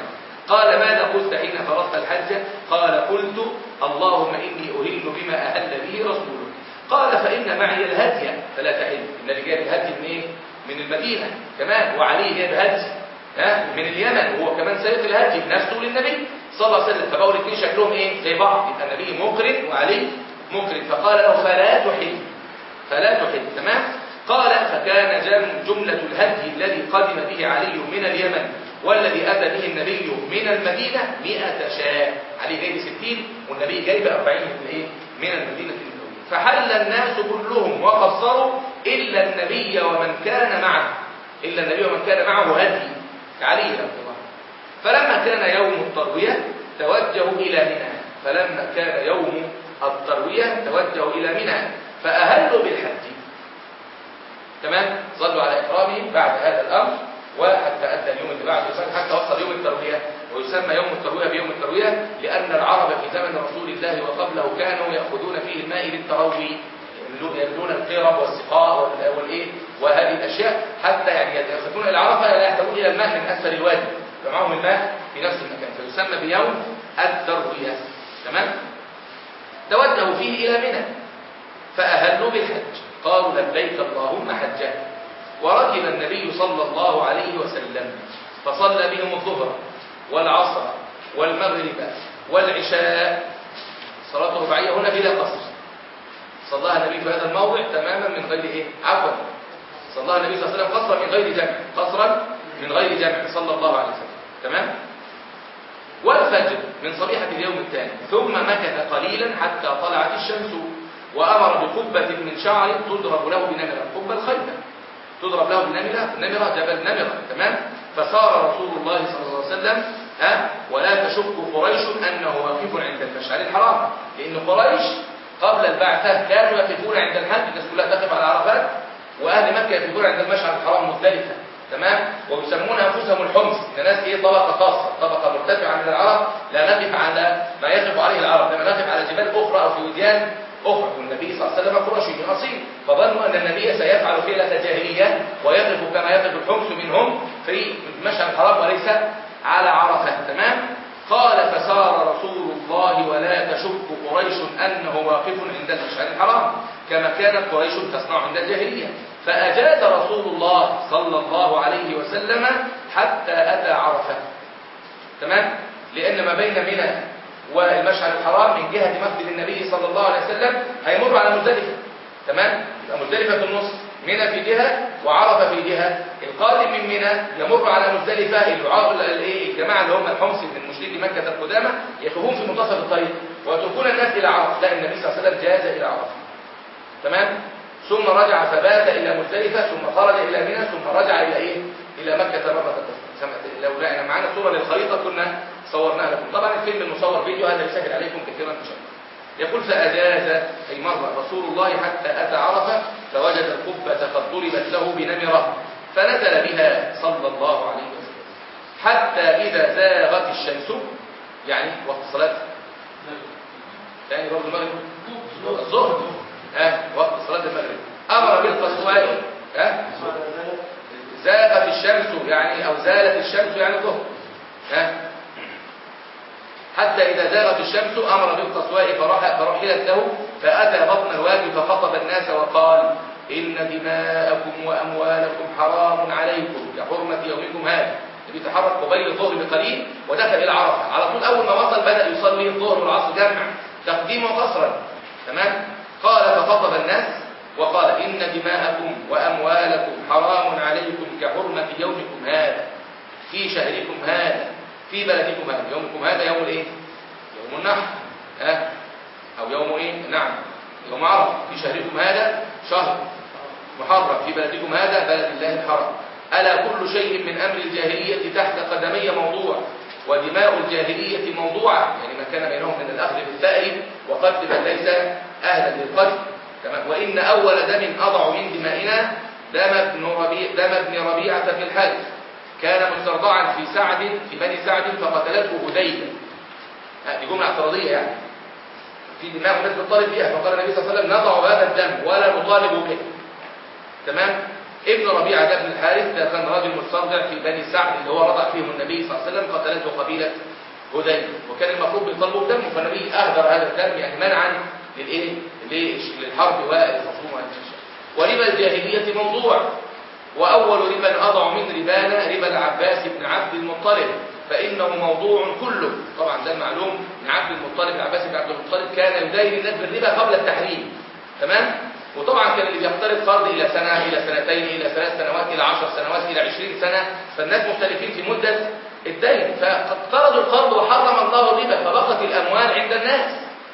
قال ماذا قلت حين فرضت الحج؟ قال قلت اللهم إني أهل بما أهل به رسولك. قال فإن معي الهدي. فلا تحل. إن اللي جايب الهدي من إيه من المدينة. كمان وعليه جايب هدي. ها؟ من اليمن. وهو كمان سيد الهدي. نفسه للنبي. صلى الله عليه وسلم فبقوا الاثنين شكلهم إيه؟ زي بعض. يبقى النبي مقرن وعلي مقرن. فقال له فلا تحل. فلا تحل. تمام؟ قال فكان جملة الهدي الذي قدم به علي من اليمن والذي أتى به النبي من المدينة مئة شاة. علي جايب ستين والنبي جايب أربعين من إيه؟ من المدينة فحل الناس كلهم وقصروا إلا النبي ومن كان معه. إلا النبي ومن كان معه هدي. الله فلما كان يوم التروية توجهوا إلى منى. فلما كان يوم التروية توجهوا إلى منى. فأهلوا بالحج. تمام؟ صلوا على إكرامه بعد هذا الأمر وحتى أدى اليوم اللي بعده. حتى وصل يوم التروية. ويسمى يوم التروية بيوم التروية لأن العرب في زمن رسول الله وقبله كانوا يأخذون فيه الماء للتروي يبنون القرب والسقاء والإيه؟ وهذه الأشياء حتى يعني يخرجون إلى عرفه لا يحتاجون إلى الماء من أسفل الوادي. فمعهم الماء في نفس المكان فيسمى بيوم التروية. تمام؟ توجهوا فيه إلى منى فأهلوا بالحج. قالوا لبيك اللهم حجا. وركب النبي صلى الله عليه وسلم فصلى بهم الظهر والعصر والمغرب والعشاء. صلاة رباعية هنا بلا قصر. صلاها النبي في هذا الموضع تماما من غير إيه؟ عفوا. صلاها النبي صلى الله عليه وسلم قصرا من غير جمع. قصرا من غير جمع صلى الله عليه وسلم. تمام؟ والفجر من صبيحة اليوم الثاني. ثم مكث قليلا حتى طلعت الشمس وأمر بقبة من شعر تضرب له بنمرة. قبة الخيمة. تضرب له بنمرة نمرة جبل نمرة. تمام؟ فصار رسول الله صلى الله عليه وسلم ها ولا تشك قريش أنه واقف عند المشعر الحرام. لأن قريش قبل البعثة كانوا يقفون عند الحج الناس كلها تقف على عرفات وأهل مكة يقفون عند المشعر الحرام مختلفة تمام؟ ويسمون أنفسهم الحمص. الناس إيه؟ طبقة خاصة. طبقة مرتفعة من العرب لا نقف على ما يقف عليه العرب لما نقف على جبال أخرى أو في وديان أخرى. والنبي صلى الله عليه وسلم قرشي أصيل. فظنوا أن النبي سيفعل فعلة جاهلية ويقف كما يقف الحمص منهم في المشعر الحرام وليس على عرفة. تمام؟ قال فسار رسول الله ولا تشك قريش أنه واقف عند المشعر الحرام كما كانت قريش تصنع عند الجاهلية. فأجاز رسول الله صلى الله عليه وسلم حتى أتى عرفة. تمام؟ لأن ما بين منى والمشعر الحرام من جهة مسجد النبي صلى الله عليه وسلم هيمر على مزدلفة. تمام؟ يبقى مزدلفة في النص. منى في جهة وعرفة في جهة. القادم من منى يمر على مزدلفة. الجماعة اللي هم الحمص من مشركي مكة القدامى يقفون في منتصف الطريق ويتركون الناس إلى عرفة. لا النبي صلى الله عليه وسلم جاز إلى عرفة. تمام؟ ثم رجع فبات إلى مزدلفة ثم خرج إلى منى ثم رجع إلى إيه؟ إلى مكة مرة أخرى لو لقينا معانا صورة للخريطة كنا صورناها لكم. طبعا الفيلم المصور فيديو هذا يسهل عليكم كثيرا إن شاء الله. يقول فأجاز أي مرة رسول الله حتى أتى عرفة فوجد القبة قد ضربت له بنمرة فنزل بها صلى الله عليه وسلم. حتى إذا زاغت الشمس يعني وقت الصلاة يعني برضه المغرب الظهر. ها وقت صلاة المغرب. أمر بالقصواء ها؟ زاغت الشمس يعني أو زالت الشمس يعني الظهر. ها؟ حتى إذا زاغت الشمس أمر بالقصواء فرحلت له فأتى بطن الوادي فخطب الناس وقال إن دماءكم وأموالكم حرام عليكم كحرمة يومكم هذا. بيتحرك قبيل الظهر بقليل ودخل إلى عرفة. على طول أول ما وصل بدأ يصلي الظهر والعصر جمع تقديم وقصرا تمام؟ قال فخطب الناس وقال إن دماءكم وأموالكم حرام عليكم كحرمة يومكم هذا في شهركم هذا في بلدكم هذا. يومكم هذا يوم الايه يوم النحر. ها؟ أو يوم إيه؟ نعم. يوم عرفة. في شهركم هذا شهر محرم. في بلدكم هذا بلد الله الحرام. ألا كل شيء من أمر الجاهلية تحت قدمي موضوع؟ ودماء الجاهلية موضوعة يعني ما كان بينهم من الأخذ بالثأر وقتل من ليس أهلا للقتل. وإن أول دم أضع من دمائنا دم ابن ربيع دم ابن ربيعة في الحج كان مسترضعا في سعد في بني سعد فقتلته هديبة دي جملة اعتراضية يعني. في دماغ الناس بتطالب بيها فقال النبي صلى الله عليه وسلم نضع هذا الدم ولا نطالب به. تمام. ابن ربيعة ده ابن الحارث ده كان راجل مسترضع في بني سعد اللي هو رضع فيهم النبي صلى الله عليه وسلم قتلته قبيلة هديبة وكان المفروض بيطالبوا بدمه فالنبي أهدر هذا الدم يعني منعا للإيه؟ للحرب والخصومة وربا الجاهلية موضوع. وأول ربا أضع من ربانا ربا العباس بن عبد المطلب. فإنه موضوع كله. طبعا ده المعلوم إن عبد المطلب العباس بن عبد المطلب كان يدين الناس بالربا قبل التحريم. تمام؟ وطبعا كان اللي بيقترض قرض إلى سنة إلى سنتين إلى ثلاث سنوات إلى عشر سنوات إلى عشرين سنة فالناس مختلفين في مدة الدين. فاقترضوا القرض وحرم الله الربا فبقت الأموال عند الناس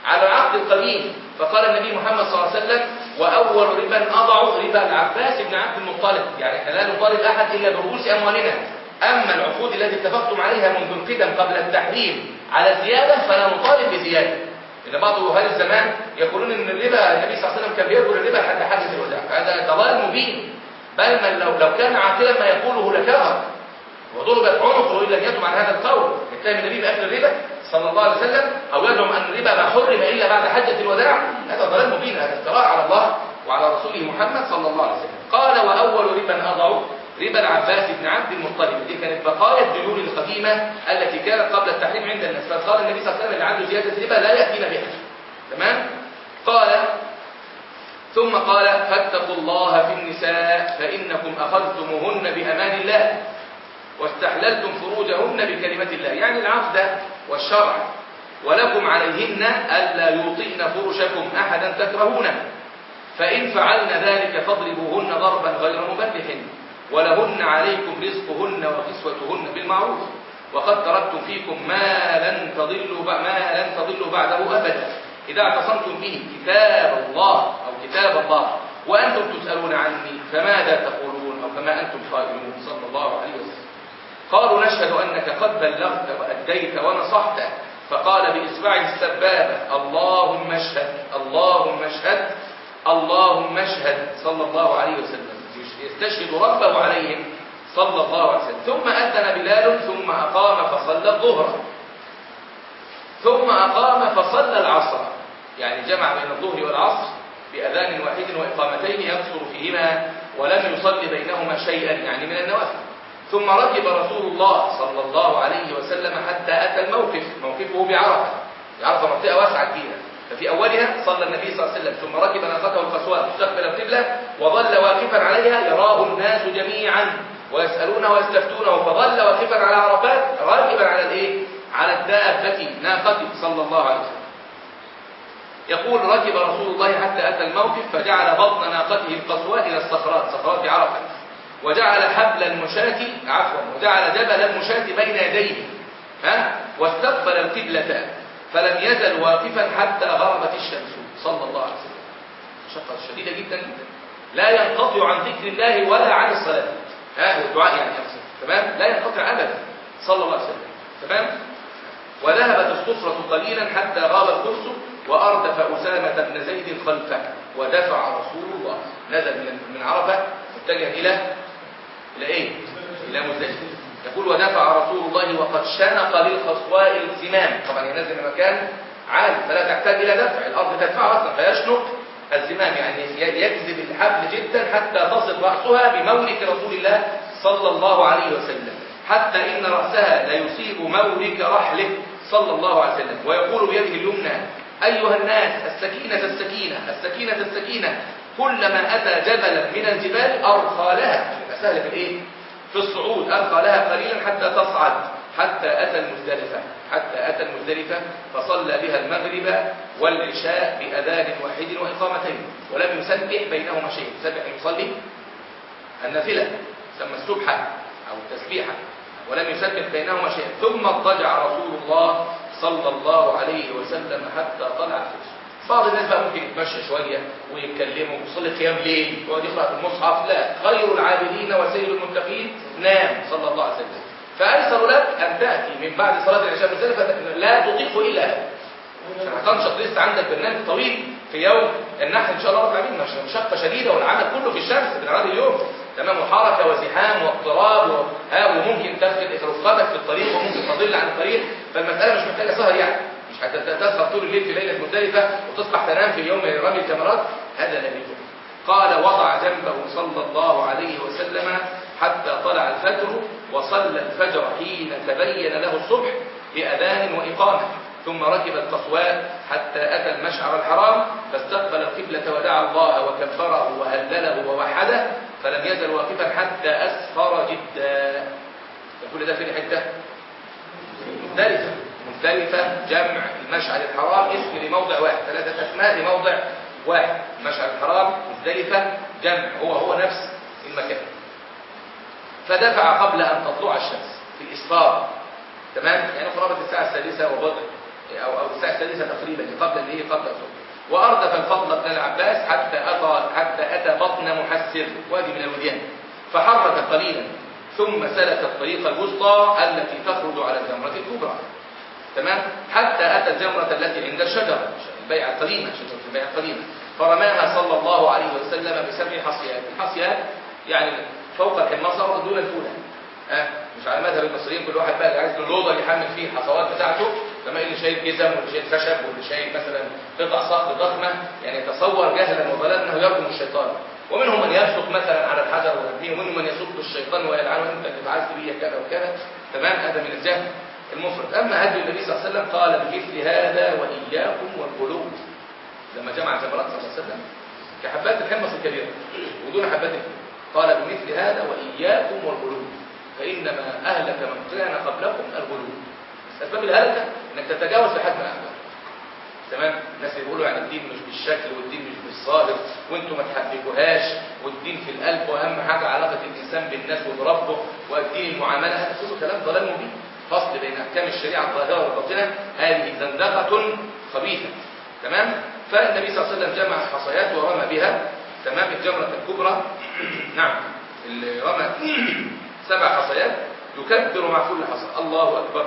على العقد القديم فقال النبي محمد صلى الله عليه وسلم وأول ربا أضع ربا العباس بن عبد المطلب. يعني إحنا لا نطالب أحد إلا برؤوس أموالنا. أما العقود التي اتفقتم عليها منذ القدم قبل التحريم على زيادة فلا نطالب بزيادة. إن بعض أهل الزمان يقولون إن الربا النبي صلى الله عليه وسلم كان بيأكل الربا حتى حدث الوداع. هذا ضلال مبين. بل من لو لو كان عاقلا ما يقوله لكفر وضربت عنقه لم يتم عن هذا القول. يتهم النبي باكل الربا صلى الله عليه وسلم أو يزعم أن الربا ما حرم إلا بعد حجة الوداع هذا ضلال مبين هذا افتراء على الله وعلى رسوله محمد صلى الله عليه وسلم. قال وأول ربا اضع ربا العباس بن عبد المطلب. دي كانت بقايا الديون القديمة التي كانت قبل التحريم عند الناس. فقال النبي صلى الله عليه وسلم اللي عنده زيادة ربا لا ياتينا بها. تمام؟ قال ثم قال فاتقوا الله في النساء فإنكم أخذتموهن بأمان الله واستحللتم فروجهن بكلمة الله. يعني العقد والشرع. ولكم عليهن ألا يوطئن فرشكم أحدا تكرهونه. فإن فعلن ذلك فاضربوهن ضربا غير مبرح. ولهن عليكم رزقهن وكسوتهن بالمعروف وقد تركت فيكم ما لن تضلوا ما لن تضلوا بعده أبدا. إذا اعتصمتم به كتاب الله أو كتاب الله وأنتم تسألون عني فماذا تقولون أو كما أنتم قائلون صلى الله عليه وسلم. قالوا نشهد أنك قد بلغت وأديت ونصحت. فقال بإصبعه السبابة اللهم اشهد اللهم اشهد اللهم اشهد. صلى الله عليه وسلم. يستشهد ربه عليهم صلى الله عليه وسلم. ثم أذن بلال ثم أقام فصلى الظهر. ثم أقام فصلى العصر. يعني جمع بين الظهر والعصر بأذان واحد وإقامتين يقصر فيهما ولم يصلي بينهما شيئا يعني من النوافل. ثم ركب رسول الله صلى الله عليه وسلم حتى أتى الموقف. موقفه بعرفة. بعرفة منطقة واسعة كبيرة. ففي أولها صلى النبي صلى الله عليه وسلم ثم ركب ناقته القصواء مستقبل القبلة وظل واقفا عليها يراه الناس جميعا ويسألونه ويستفتونه فظل واقفا على عرفات راكبا على الإيه؟ على الدابة ناقته صلى الله عليه وسلم. يقول ركب رسول الله حتى أتى الموقف فجعل بطن ناقته القصواء إلى الصخرات صخرات عرفة وجعل حبل المشاة عفوا وجعل جبل المشاة بين يديه ها؟ واستقبل القبلة. فلم يزل واقفا حتى غربت الشمس. صلى الله عليه وسلم. شقة شديدة جدا جدا. لا ينقطع عن ذكر الله ولا عن الصلاة. ها والدعاء يعني يقصد تمام؟ لا ينقطع أبدا. صلى الله عليه وسلم. تمام؟ وذهبت الصفرة قليلا حتى غاب القرص وأردف أسامة بن زيد خلفه. ودفع رسول الله. نزل من عرفة اتجه إلى إلى إيه؟ إلى مزدلفة. يقول ودفع رسول الله وقد شنق للخصواء الزمام. طبعا ينزل مكان عالي فلا تحتاج إلى دفع. الأرض تدفع أصلا فيشنق الزمام. يعني يجذب الحبل جدا حتى تصل رأسها بمولك رسول الله صلى الله عليه وسلم. حتى إن رأسها ليصيب مولك رحله صلى الله عليه وسلم. ويقول بيده اليمنى أيها الناس السكينة السكينة السكينة السكينة. كلما أتى جبلا من الجبال أرخى لها. سهل في الإيه؟ في الصعود أرخى لها قليلا حتى تصعد حتى أتى المزدلفة حتى أتى المزدلفة فصلى بها المغرب والعشاء بأذان واحد وإقامتين ولم يسبح بينهما شيء. يسبح يصلي النافلة سمى السبحة أو التسبيحة ولم يسبح بينهما شيء. ثم اضطجع رسول الله صلى الله عليه وسلم حتى طلع الفجر بعض الناس بقى ممكن يتمشى شوية ويتكلموا ويصلي قيام ليل ويقعد يقرأ في المصحف. لا خير العابدين وسيد المتقين. نام صلى الله عليه وسلم. فأيسر لك أن تأتي من بعد صلاة العشاء المزدلفة لا تطيق إلا هذا عشان هتنشط لسه عندك برنامج طويل في يوم النحر إن شاء الله رب العالمين. مش مشقه شديدة والعمل كله في الشمس بنعاد اليوم. تمام؟ وحركة وزحام واضطراب وممكن تفقد رفقتك في الطريق وممكن تضل عن الطريق. فالمسألة مش محتاجة سهر يعني. مش هتسهر طول الليل في ليلة مختلفه وتصبح تنام في يوم رمي الجمرات؟ هذا لا يجوز قال وضع جنبه صلى الله عليه وسلم حتى طلع الفجر وصلى الفجر حين تبين له الصبح بأذان وإقامة. ثم ركب القصواء حتى أتى المشعر الحرام فاستقبل القبلة ودعا الله وكبره وهلله ووحده فلم يزل واقفا حتى أسفر جدا. كل ده فين حتة؟ مختلفة مختلفة جمع المشعر الحرام اسم لموضع واحد. ثلاثة أسماء لموضع واحد. المشعر الحرام مختلفة جمع هو هو نفس المكان. فدفع قبل أن تطلع الشمس في الإسفار تمام؟ يعني قرابة الساعة السادسة وبضع أو أو الساعة السادسة تقريبا قبل الإيه قبل الظهر. وأردف الفضل بن العباس حتى أتى حتى أتى بطن محسر وادي من الوديان. فحرك قليلا ثم سلك الطريق الوسطى التي تخرج على الجمرة الكبرى. تمام؟ حتى أتى الجمرة التي عند الشجرة. البيعة القديمة شجرة البيعة القديمة فرماها صلى الله عليه وسلم بسبع حصيات. الحصيات يعني فوق الحمصة ودون الفولة أه؟ مش على مذهب المصريين كل واحد بقى عايز اللوضه اللي يحمل فيه الحصوات بتاعته. لما اللي شايل جزم واللي شايل خشب واللي شايل مثلا قطع صخر ضخمة. يعني تصور جهلا وضلالا أنه يرجم الشيطان. ومنهم من يسلك مثلا على الحجر ويرميه ومنهم من يسب الشيطان ويلعنه أنت اللي فعلت بي كذا وكذا. تمام؟ هذا من الجهل. المفرد. اما هدي النبي صلى الله عليه وسلم قال بمثل هذا وإياكم والغلو لما جمع جمرات صلى الله عليه وسلم كحبات الحمص الكبيرة ودون حبات الكبيرة. قال بمثل هذا وإياكم والغلو فإنما أهلك من كان قبلكم الغلو. أسباب الهلكة إنك تتجاوز في حد الاعمال تمام؟ الناس اللي بيقولوا يعني الدين مش بالشكل والدين مش بالظاهر وأنتم ما تحبكوهاش والدين في القلب وأهم حاجة علاقة الإنسان بالناس وبربه والدين المعاملة. هذا كله كلام ضلال مبين. فصل بين أحكام الشريعة الظاهرة والباطنة هذه زندقة خبيثة. تمام؟ فالنبي صلى الله عليه وسلم جمع حصيات ورمى بها. تمام؟ الجمرة الكبرى. (clears throat) نعم. اللي رمى (clears throat) سبع حصيات. يكبر مع كل حصى. الله أكبر.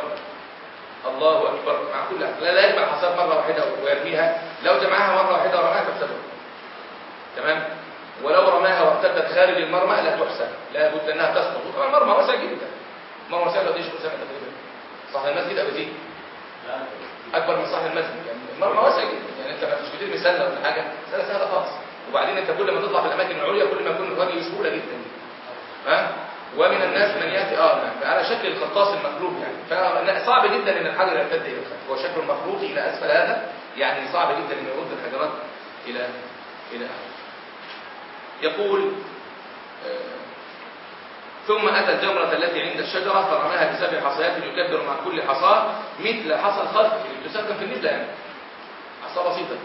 الله أكبر مع كل حصى. لا لا يجمع حصيات مرة واحدة ويرميها. لو جمعها مرة واحدة ورماها تحسبها تمام؟ ولو رماها وارتدت خارج المرمى لا تحسب. لا بد أنها تسقط طبعا المرمى واسع جدا المرمى واسع قد إيش مسافه تقريبا صح المسجد أبو زيد أكبر من صح المسجد. يعني المرمى واسع جدا. يعني أنت ما فيش كتير مسله ولا حاجة. سهله سهلة خالص. وبعدين أنت كل ما تطلع في الأماكن العليا كل ما يكون الرمي بسهولة جدا. ها؟ ومن الناس من ياتي آه نعم. على شكل القرطاس المقلوب يعني. فصعب جدا إن الحجر يرتد إلى الخلف. هو شكل المخروط إلى أسفل هذا. يعني صعب جدا إن يرد الحجرات إلى إلى. يقول آه ثم أتى الجمرة التي عند الشجرة فرماها بسبع حصيات يكبر مع كل حصاة مثل حصى الخلق. اللي تستخدم في النبلة يعني. حصى بسيطة.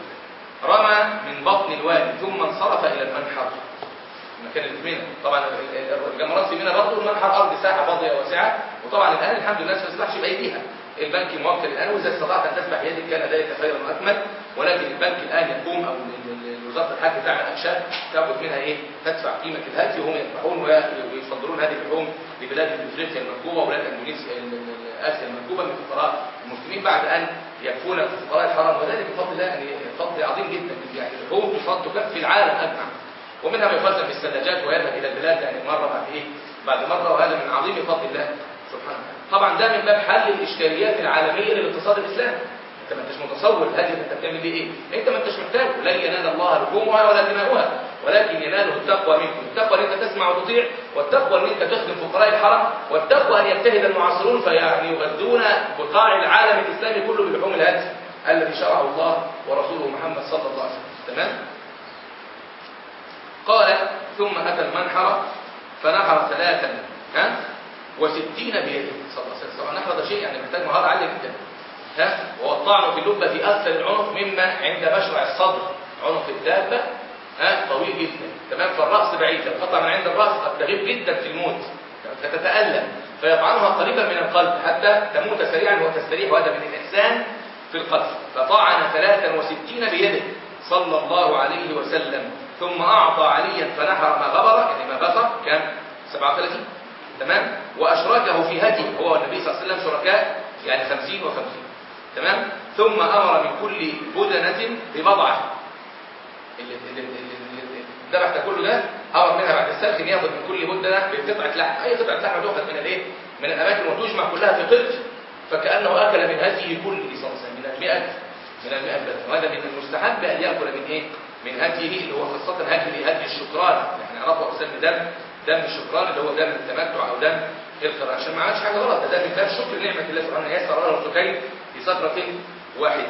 رمى من بطن الوادي ثم انصرف إلى المنحر. مكان المنى طبعا الجمرات في منى برضه المنحر أرض ساحة فاضية واسعة. وطبعا الآن الحمد لله ما تسبحش بأيديها. البنك موكل الآن وإذا استطعت أن تسبح بيدك كان ذلك خيرا وأكمل. ولكن البنك الآن يقوم أو وزارة الحج تعمل أكشاف تاخذ منها إيه؟ تدفع قيمة الهدي وهم يذبحون ويصدرون هذه اللحوم لبلاد افريقيا المنكوبة وبلاد اندونيسيا آسيا المنكوبة من فقراء المسلمين بعد أن يكفون فقراء الحرم وذلك بفضل الله يعني فضل عظيم جدا. يعني اللحوم تصد تكفي العالم أجمع. ومنها ما يخزن في الثلاجات ويذهب إلى البلاد يعني مرة بعد إيه؟ بعد مرة وهذا من عظيم فضل الله. طبعا ده من باب حل الإشكاليات العالمية للاقتصاد الإسلامي. أنت ما أنتش متصور الهدي أنت بتعمل بيه إيه. أنت ما أنتش محتاجه. لن ينال الله لحومها ولا دماؤها. ولكن يناله التقوى منكم. التقوى ان أنت تسمع وتطيع والتقوى ان أنت تخدم فقراء الحرم والتقوى أن يجتهد المعاصرون فيعني يغذون بقاع العالم الإسلامي كله بلحوم الهدي الذي شرعه الله ورسوله محمد صلى الله عليه وسلم. تمام؟ قال ثم أتى المنحر فنحر ثلاثا. ها؟ وستين بيده. صلى الله عليه وسلم. طبعا ده شيء يعني محتاج مهارة عالية جدا. ها؟ وهو الطعن في اللبة في أسفل العنق مما عند مشرع الصدر. عنق الدابة ها؟ طويل جدا. تمام؟ فالرأس بعيد. لو قطع من عند الرأس قد تغيب جدا في الموت. فتتألم. فيطعنها قريبا من القلب حتى تموت سريعا وتستريح وهذا من الإحسان في القتل فطعن ثلاثا وستين بيده. صلى الله عليه وسلم. ثم أعطى عليا فنحر ما غبر. يعني ما بقى. كان 37 تمام؟ وأشركه في هدي هو والنبي صلى الله عليه وسلم شركاء يعني 50 و50 تمام؟ ثم أمر من كل بدنة ببضعة. اللي اللي اللي اللي ذبح ده كله ده أمر منها بعد السلخ إن ياخذ من كل مدة بقطعة لحم. أي قطعة لحم تؤخذ من الإيه؟ من الأماكن وتجمع كلها في قطع. فكأنه أكل من هديه كله صلى الله عليه وسلم من ال100 من ال100 بدن وهذا من المستحب أن يأكل من إيه؟ من هديه اللي هو خاصة هدي هدي الشكران. يعني نعرفه اقسام دم دم الشكران اللي هو دم التمتع أو دم القران عشان ما عادش حاجة غلط ده ده شكر نعمة الله سبحانه يسر له سكين في صخره واحدة.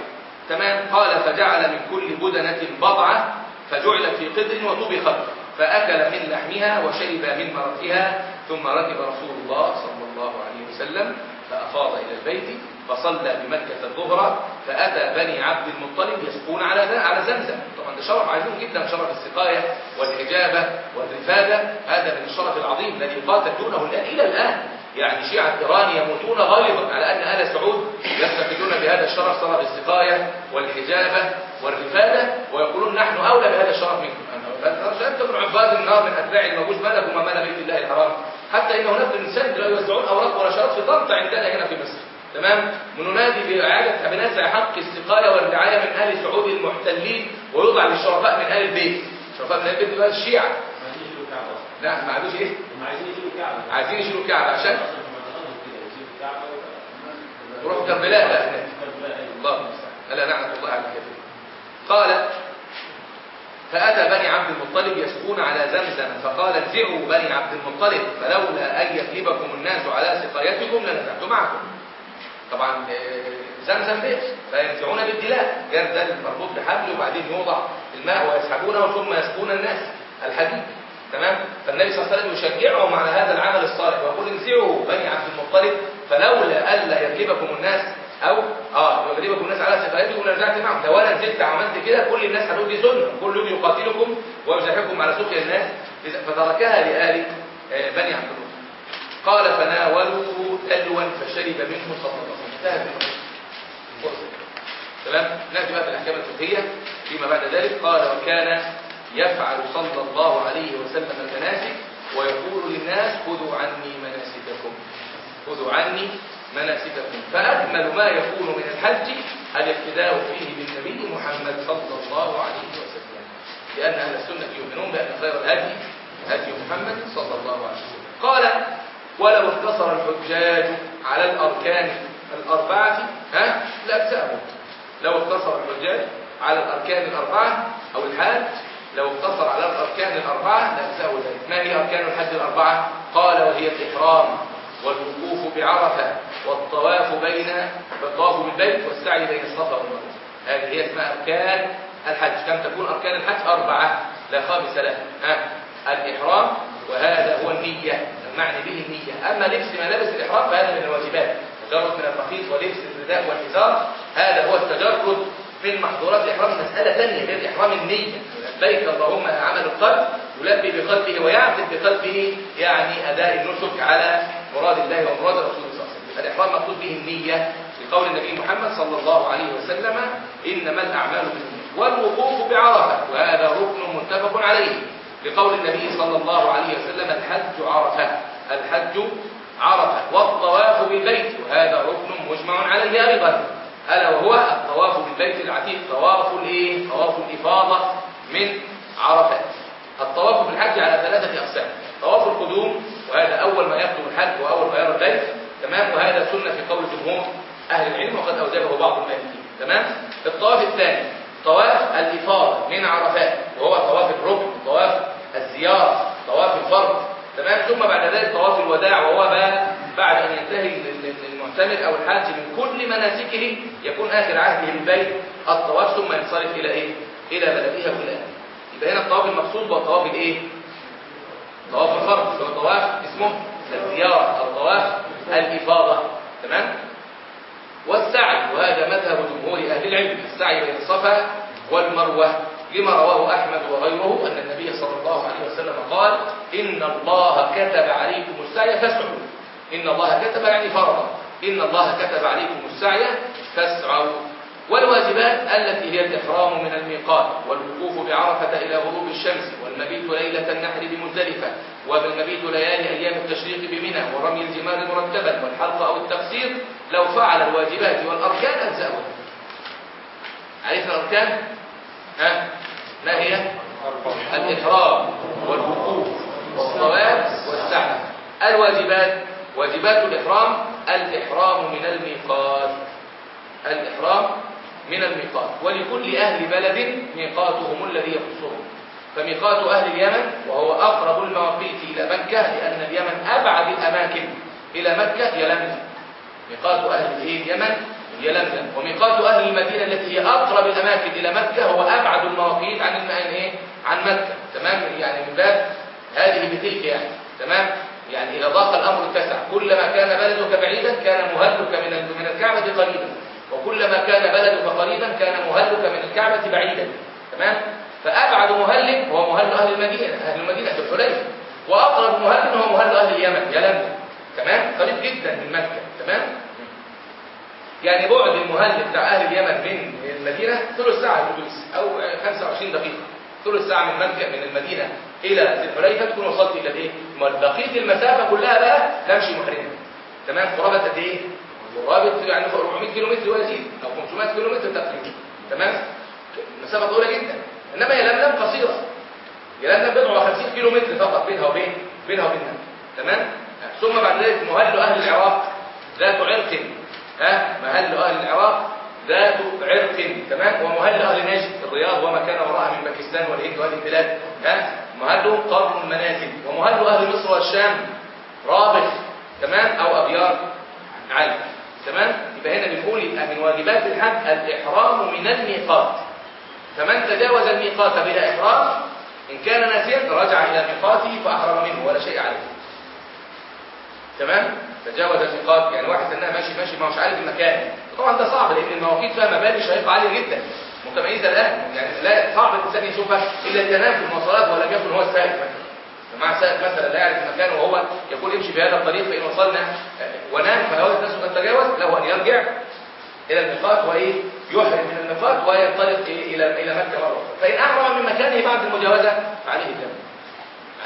تمام. قال فجعل من كل بدنة بضعة فجعلت في قدر وطبخت فأكل من لحمها وشرب من مرتها ثم ركب رسول الله صلى الله عليه وسلم فأفاض إلى البيت. فصلى بمكة الظهر فأتى بني عبد المطلب يسقون على على زمزم. طبعا ده شرف عظيم جدا شرف السقاية والإجابة والرفادة. هذا من الشرف العظيم الذي يقاتل دونه الآن إلى الآن. يعني شيعة إيران يموتون غالبا على أن آل سعود يستفيدون بهذا الشرف شرف السقاية والحجابة والرفادة ويقولون نحن أولى بهذا الشرف منكم. أنتم من عباد النار من أتباع الموجود ما لكم وما بيت الله الحرام. حتى إن هناك الإنسان لا يوزعون أوراق ولا شرط في طنطا عندنا هنا في مصر. تمام؟ وننادي بإعادة بنزع حق السقاية والرعاية من آل سعود المحتلين ويوضع للشرفاء من آل البيت. شرفاء من آل البيت بقى الشيعة لا ما عندوش إيه؟ عايزين يشيلوا الكعبة عايزين يشيلوا الكعبة عشان يروحوا كربلاء بقى هناك. الله ألا لعنه الله على الكافرين. قال فأتى بني عبد المطلب يسقون على زمزم فقال انزعوا بني عبد المطلب فلولا أن يكلبكم الناس على سقايتكم لنزعت معكم. طبعا آه، زمزم بئر فينزعون بالدلاء جردل مربوط بحبل وبعدين يوضع الماء ويسحبونه ثم يسقون الناس الحديد. تمام؟ فالنبي صلى الله عليه وسلم يشجعهم على هذا العمل الصالح ويقول انزعوا بني عبد المطلب فلولا ألا يغلبكم الناس أو آه يغلبكم الناس على سقايتكم لنزعت معهم. لو أنا نزلت عملت كده كل الناس هتقول دي سنة كل يوم يقاتلكم ويزحفكم على سوق الناس. فتركها لآل آه، بني عبد المطلب. قال فناولوا تلوا فشرب منه وسلم انتهى منه. تمام؟ نأتي بقى في الأحكام الفقهية. فيما بعد ذلك قال وكان يفعل صلى الله عليه وسلم المناسك ويقول للناس خذوا عني مناسككم. خذوا عني مناسككم. فأجمل ما يكون من الحج الاقتداء فيه بالنبي محمد صلى الله عليه وسلم. لأن أهل السنة يؤمنون بأن خير الهدي هدي محمد صلى الله عليه وسلم. قال ولو اقتصر الحجاج على الأركان الأربعة ها لاجزاهم لو اقتصر الحجاج على الأركان الأربعة أو الحاج لو اقتصر على الأركان الأربعة لأجزاه ذلك. ما هي أركان الحج الأربعة؟ قال وهي الإحرام والوقوف بعرفة والطواف بين الطواف بالبيت والسعي بين الصفا والمروة. هذه هي اسمها أركان الحج كم تكون أركان الحج؟ أربعة. لا خامس لها ها الإحرام وهذا هو النية. المعنى به النية. أما لبس ملابس الإحرام فهذا من الواجبات. تجرد من الرخيص ولبس الرداء والإزار هذا هو التجرد من محظورات الإحرام مسألة ثانية غير إحرام النية. لبيك اللهم عمل القلب يلبي بقلبه ويعقد بقلبه يعني أداء النسك على مراد الله ومراد رسوله صلى الله عليه وسلم. الإحرام مقصود به النية لقول النبي محمد صلى الله عليه وسلم إنما الأعمال بالنية والوقوف بعرفة وهذا ركن متفق عليه. لقول النبي صلى الله عليه وسلم الحج عرفة الحج عرفة والطواف بالبيت. وهذا ركن مجمع عليه أيضا. ألا وهو الطواف بالبيت العتيق طواف الإيه؟ طواف الإفاضة من عرفات الطواف بالحج على ثلاثة أقسام. طواف القدوم وهذا أول ما يقدم الحج وأول ما يرى البيت. تمام؟ وهذا سنة في قول جمهور أهل العلم وقد أوجبه بعض المالكين. تمام؟ الطواف الثاني طواف الإفاضة من عرفات وهو طواف الركن طواف الزيارة طواف الفرض تمام ثم بعد ذلك طواف الوداع وهو بقى بعد أن ينتهي المعتمر أو الحاج من كل مناسكه يكون آخر عهده بالبيت الطواف ثم ينصرف إلى إيه؟ إلى بلده كلها يبقى هنا الطواف المقصود هو طواف الإيه؟ طواف الفرض اللي هو طواف اسمه الزيارة أو طواف الإفاضة تمام؟ والسعي وهذا مذهب جمهور أهل العلم السعي بين الصفا والمروة لما رواه أحمد وغيره أن النبي صلى الله عليه وسلم قال إن الله كتب عليكم السعي فاسعوا. إن الله كتب يعني فرض إن الله كتب عليكم السعي فاسعوا. والواجبات التي هي الإحرام من الميقات والوقوف بعرفة إلى غروب الشمس والمبيت ليلة النحر بمزدلفة والمبيت ليالي أيام التشريق بمنى ورمي الجمار مرتبا والحلق أو التقصير لو فعل الواجبات والأركان أجزأه عرفنا الأركان؟ ها؟ ما هي؟ الإحرام والوقوف والطواف والسعي. الواجبات واجبات الإحرام الإحرام من الميقات. الإحرام من الميقات. ولكل أهل بلد ميقاتهم الذي يخصهم فميقات أهل اليمن وهو أقرب المواقيت إلى مكة لأن اليمن أبعد الأماكن إلى مكة هي ميقات أهل اليمن هي لمزم وميقات أهل المدينة التي هي أقرب الأماكن إلى مكة هو أبعد المواقيت عن إيه؟ عن مكة. تمام؟ يعني من باب هذه بتلك يعني. تمام؟ يعني إذا ضاق الأمر اتسع. كلما كان بلدك بعيدا كان مهلك من من الكعبة قريبا. وكلما كان بلدك قريبا كان مهلك من الكعبة بعيدا. تمام؟ فأبعد مهلك هو مهل أهل المدينة أهل المدينة الحليفة وأقرب مهلك هو مهل أهل اليمن يلملم تمام؟ قريب جدا من مكة. تمام؟ يعني بعد المهل بتاع أهل اليمن من المدينة ثلث ساعة بالاتوبيس أو 25 دقيقة. ثلث ساعة من مكة من المدينة إلى ذي تكون وصلت إلى إيه؟ بقية المسافة كلها بقى تمشي محرمة. تمام؟ قرابة قد إيه؟ قرابة يعني 400 كيلو متر ويزيد أو 500 كيلو متر تقريبا. تمام؟ مسافة طويلة جدا. إنما يلملم قصيرة. يلملم بضع 50 كيلو متر فقط بينها وبين بينها وبين تمام؟ ثم بعد ذلك مهل أهل العراق. ذات عرق. ها؟ مهل أهل العراق ذات عرق. تمام؟ ومهل أهل نجد. الرياض وما كان وراءها من باكستان والهند وهذه البلاد. ها؟ مهل قرن المنازل. ومهل أهل مصر والشام. رابخ تمام؟ أو أبيار. علم. تمام؟ يبقى هنا بنقول من واجبات الحج الإحرام من الميقات. فمن تجاوز الميقات بلا إحرام إن كان ناسيا رجع إلى ميقاته فأحرم منه ولا شيء عليه. تمام؟ تجاوز الميقات يعني واحد انها ماشي ماشي ما هوش عارف المكان. طبعا ده صعب لأن المواقيت فيها مباني شهيقه عالية جدا. متميزة الآن يعني لا صعب الإنسان يشوفها إلا إذا نام في المواصلات ولم يكن هو السائق مثلا مع سائق مثلا لا يعرف المكان وهو يقول امشي بهذا الطريق فإن وصلنا ونام فهو الناس قد تجاوز له ان يرجع إلى الميقات وايه يحرم من الميقات وينطلق إلى إلى مكة مرة فإن احرم من مكانه بعد المجاوزة فعليه الدم.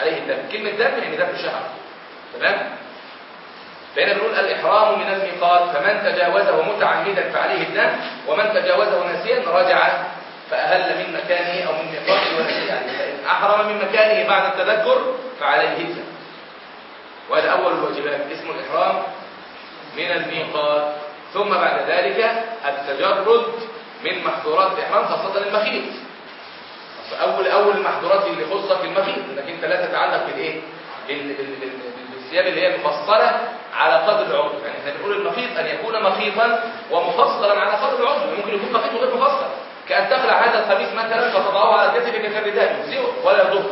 عليه الدم. كلمة دم يعني دم شهر تمام؟ فهنا بنقول الإحرام من الميقات فمن تجاوزه متعمدا فعليه الدم ومن تجاوزه ناسيا رجع فأهل من مكانه أو من ميقاته ونسي يعني فإن أحرم من مكانه بعد التذكر فعليه الدم. وهذا أول الواجبات اسم الإحرام من الميقات. ثم بعد ذلك التجرد من محظورات الإحرام خاصة المخيط. أول أول المحظورات اللي خصت المخيط إنك أنت لا تتعلق بالإيه؟ بالثياب اللي هي مفصلة على قدر العضو يعني إحنا بنقول المخيط أن يكون مخيطا ومفصلا على قدر العضو ممكن يكون مخيط وغير مفصل. كأن تخلع هذا الخميس مثلا فتضعه على كتفك كالرداء يجزئه ولا يضرك.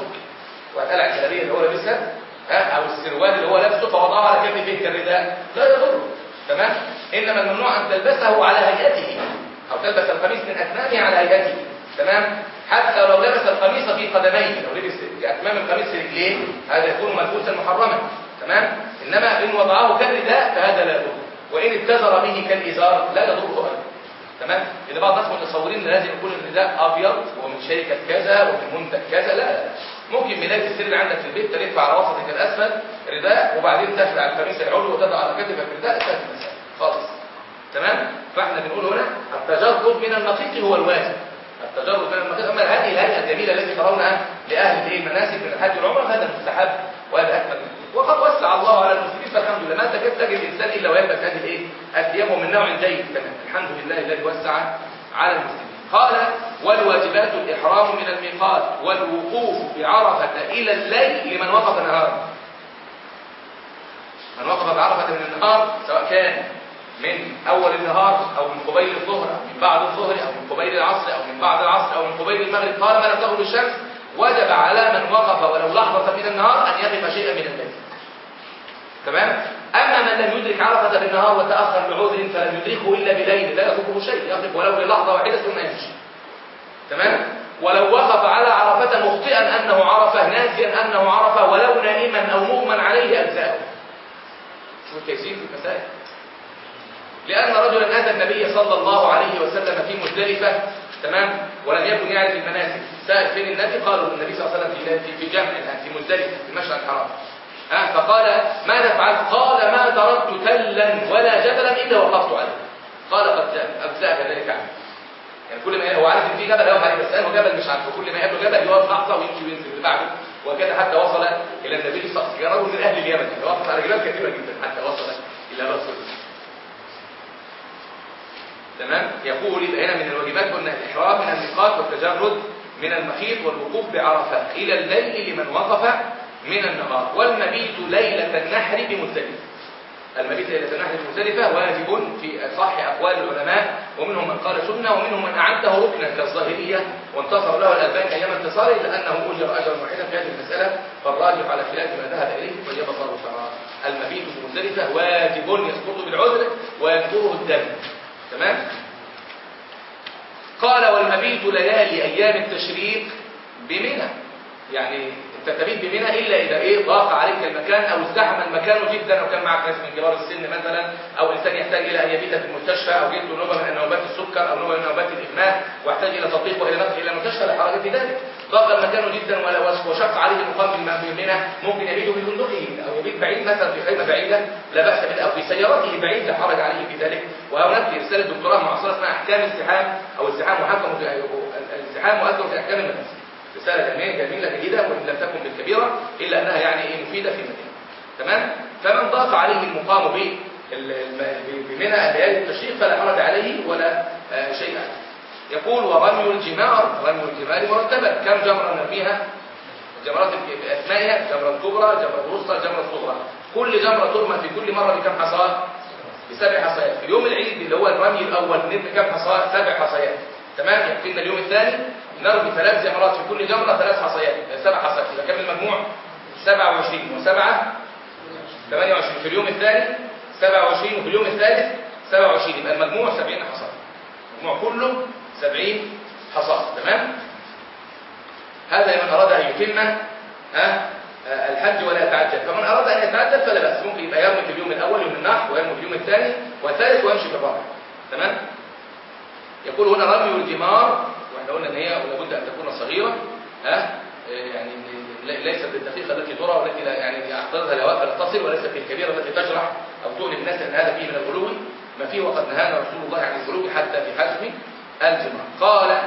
وهتقلع الجلابيه اللي هو لابسها ها أو السروال اللي هو لابسه فوضعه على كتفه كالرداء لا يضره تمام؟ إنما الممنوع أن تلبسه على هيئته أو تلبس القميص من أكمامه على هيئته. تمام؟ حتى لو لبس القميص في قدميه لو لبس أكمام القميص في رجليه هذا يكون ملبوسا محرما. تمام؟ إنما إن وضعه كالرداء فهذا لا يضر. وإن اتزر به كالإزار لا يضره ابدا. تمام؟ ان بعض الناس متصورين لازم يكون الرداء أبيض ومن شركة كذا ومن منتج كذا لا ممكن ملايه السر عندك في البيت تلف على وسطك الأسفل رداء وبعدين تخلع القميص العلوي وتضع على كتفك رداء المساله خالص. تمام؟ فإحنا بنقول هنا التجرد من النقيق هو الواجب. التجرد من النقيق أما هذه الهيئه الجميله التي ترونها لأهل المناسك من الحج والعمرة هذا مستحب وهذا أكمل. وقد وسع الله على المسلمين فالحمد لله. ما تكاد تجد انسان إلا ويلبس هذه الايه الثياب من نوع جيد. كمان الحمد لله الذي وسع على المسلمين. قال والواجبات الإحرام من الميقات والوقوف بعرفة إلى الليل لمن وقف نهارا من وقف بعرفة من النهار سواء كان من أول النهار أو من قبيل الظهر أو من بعد الظهر أو من قبيل العصر أو من بعد العصر أو من قبيل المغرب. طالما لم تغرب الشمس وجب على من وقف ولو لحظة من النهار أن يقف شيئا من الليل تمام؟ أما من لم يدرك عرفة بالنهار وتأخر بعذر فلم يدركه إلا بليل لا يضره شيء يقف ولو للحظة واحدة ثم يمشي. تمام؟ ولو وقف على عرفة مخطئا أنه عرفة ناسيا أنه عرفة ولو نائما أو مغمى عليه أجزاؤه. شو التيسير في المسائل. لأن رجلا أتى النبي صلى الله عليه وسلم في مزدلفة تمام؟ ولم يكن يعرف المناسك سأل فين النبي؟ قالوا النبي صلى الله عليه وسلم في في جمع في مزدلفة في المشعر الحرام ها؟ فقال ماذا فعلت؟ قال ما تركت تلا ولا جبلا إلا وقفت عليه. قال قد اجزاك ذلك عنه يعني كل ما هو عارف إن في جبل هيقف عليه بس انه جبل مش عارفه كل ما يقابله جبل يقف لحظة ويمشي وينزل اللي بعده. وكذا حتى وصل إلى النبي صلى الله عليه وسلم. رجل من أهل اليمن. يعني وقف على جبال كثيرة جدا حتى وصل إلى رسول الله. تمام؟ يقول يبقى هنا من الواجبات قلنا الإحرام من الميقات والتجرد من المخيط والوقوف بعرفة. إلى الليل لمن وقف من النهار. والمبيت ليلة النحر بمزدلفة. المبيت ليلة النحر بمزدلفة واجب في صح أقوال العلماء ومنهم من قال سنة ومنهم من أعده ركنا كالظاهرية. وانتصر له الألباني أيام انتصاره إلا أنه أجر أجرا واحدا في هذه المسألة. فالراجح على خلاف ما ذهب إليه طيب الله المبيت بمزدلفة واجب يسقط بالعذر ويكبره الدم. تمام؟ قال والمبيت ليالي أيام التشريق بمنى. يعني أنت تبيت بمنى إلا إذا إيه ضاق عليك المكان أو ازدحم المكان جدا أو كان معك ناس من كبار السن مثلا أو إنسان يحتاج إلى أن يبيت في المستشفى أو جات نوبة من نوبات السكر أو نوبة من نوبات الاغماء واحتاج إلى تطبيق وإلى نقل إلى المستشفى لا حرج في ذلك. ضاق المكان جدا ولا وشق عليه المقام بمنى ممكن يبيت في فندقه. أو يبيت بعيد مثلا في خيمة بعيدة. لا بأس به أو في سيارته بعيد لا حرج عليه في ذلك. وهناك رسالة دكتوراه معاصره اسمها أحكام الزحام أو الزحام محكم في الزحام مؤثر في أحكام النفس رسالة جميلة جميلة جيدة وإن لم تكن بالكبيرة إلا أنها يعني إيه مفيدة في مكان تمام؟ فمن ضاق عليه المقام بمنى الليالي التشريق فلا حرج عليه ولا آه شيء عليه. يقول ورمي الجمار رمي الجمار مرتبة. كم جمرة نرميها الجمرات بأسمائها جمرة كبرى جمرة وسطى جمرة صغرى. كل جمرة ترمى في كل مرة بكم حصى بسبع حصيات في يوم العيد اللي هو الرمي الأول نرمي كم حصى سبع حصيات تمام؟ يكفينا اليوم الثاني نرمي ثلاث جمرات في كل جمرة ثلاث حصيات سبع حصيات يبقى كم المجموع؟ 27 و7 28 في اليوم الثاني؟ 27 وفي اليوم الثالث؟ 27 يبقى المجموع 70 حصاد. المجموع كله 70 حصاد تمام؟ هذا لمن أراد أن يتم ها؟ الحج ولا يتعجل. فمن أراد أن يتعجل فلا بأس. ممكن يبقى يرمي في اليوم الأول يوم النحر ويرمي في اليوم الثاني والثالث ويمشي في الرابع تمام؟ يقول هنا رمي الجمار وإحنا قلنا إن هي لابد أن تكون صغيرة ها؟ يعني ليست بالدقيقة التي ترى والتي يعني يعترضها الهواء فلا تصل وليست بالكبيره التي تجرح أو تؤلم الناس إن هذا فيه من الغلو. ما فيه وقد نهانا رسول الله عن الغلو حتى في حجم الجمار قال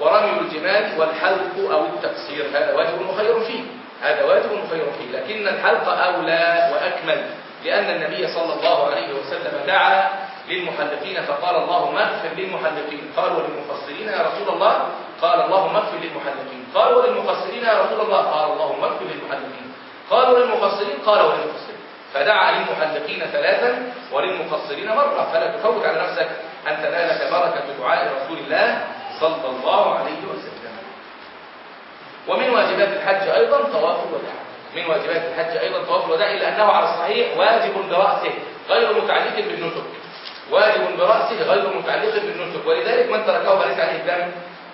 ورمي الجمال والحلق أو التقصير. هذا واجب مخير فيه. هذا واجب مخير فيه. لكن الحلق أولى وأكمل لأن النبي صلى الله عليه وسلم دعا للمحلقين فقال اللهم اغفر للمحلقين. قال وللمفسرين يا رسول الله. قال اللهم اغفر للمحلقين. قال وللمفسرين يا رسول الله. قال اللهم اغفر للمحلقين. قال وللمفسرين قال وللمفسرين فدعا للمحلقين ثلاثا وللمفسرين مرة. فلا تفوت على نفسك. أن تنالك بركة دعاء رسول الله صلى الله عليه وسلم. ومن واجبات الحج أيضا طواف الوداع. من واجبات الحج أيضا طواف الوداع إلا أنه على الصحيح واجب برأسه غير متعلق بالنسك واجب برأسه غير متعلق بالنسك ولذلك من تركه فليس عليه دم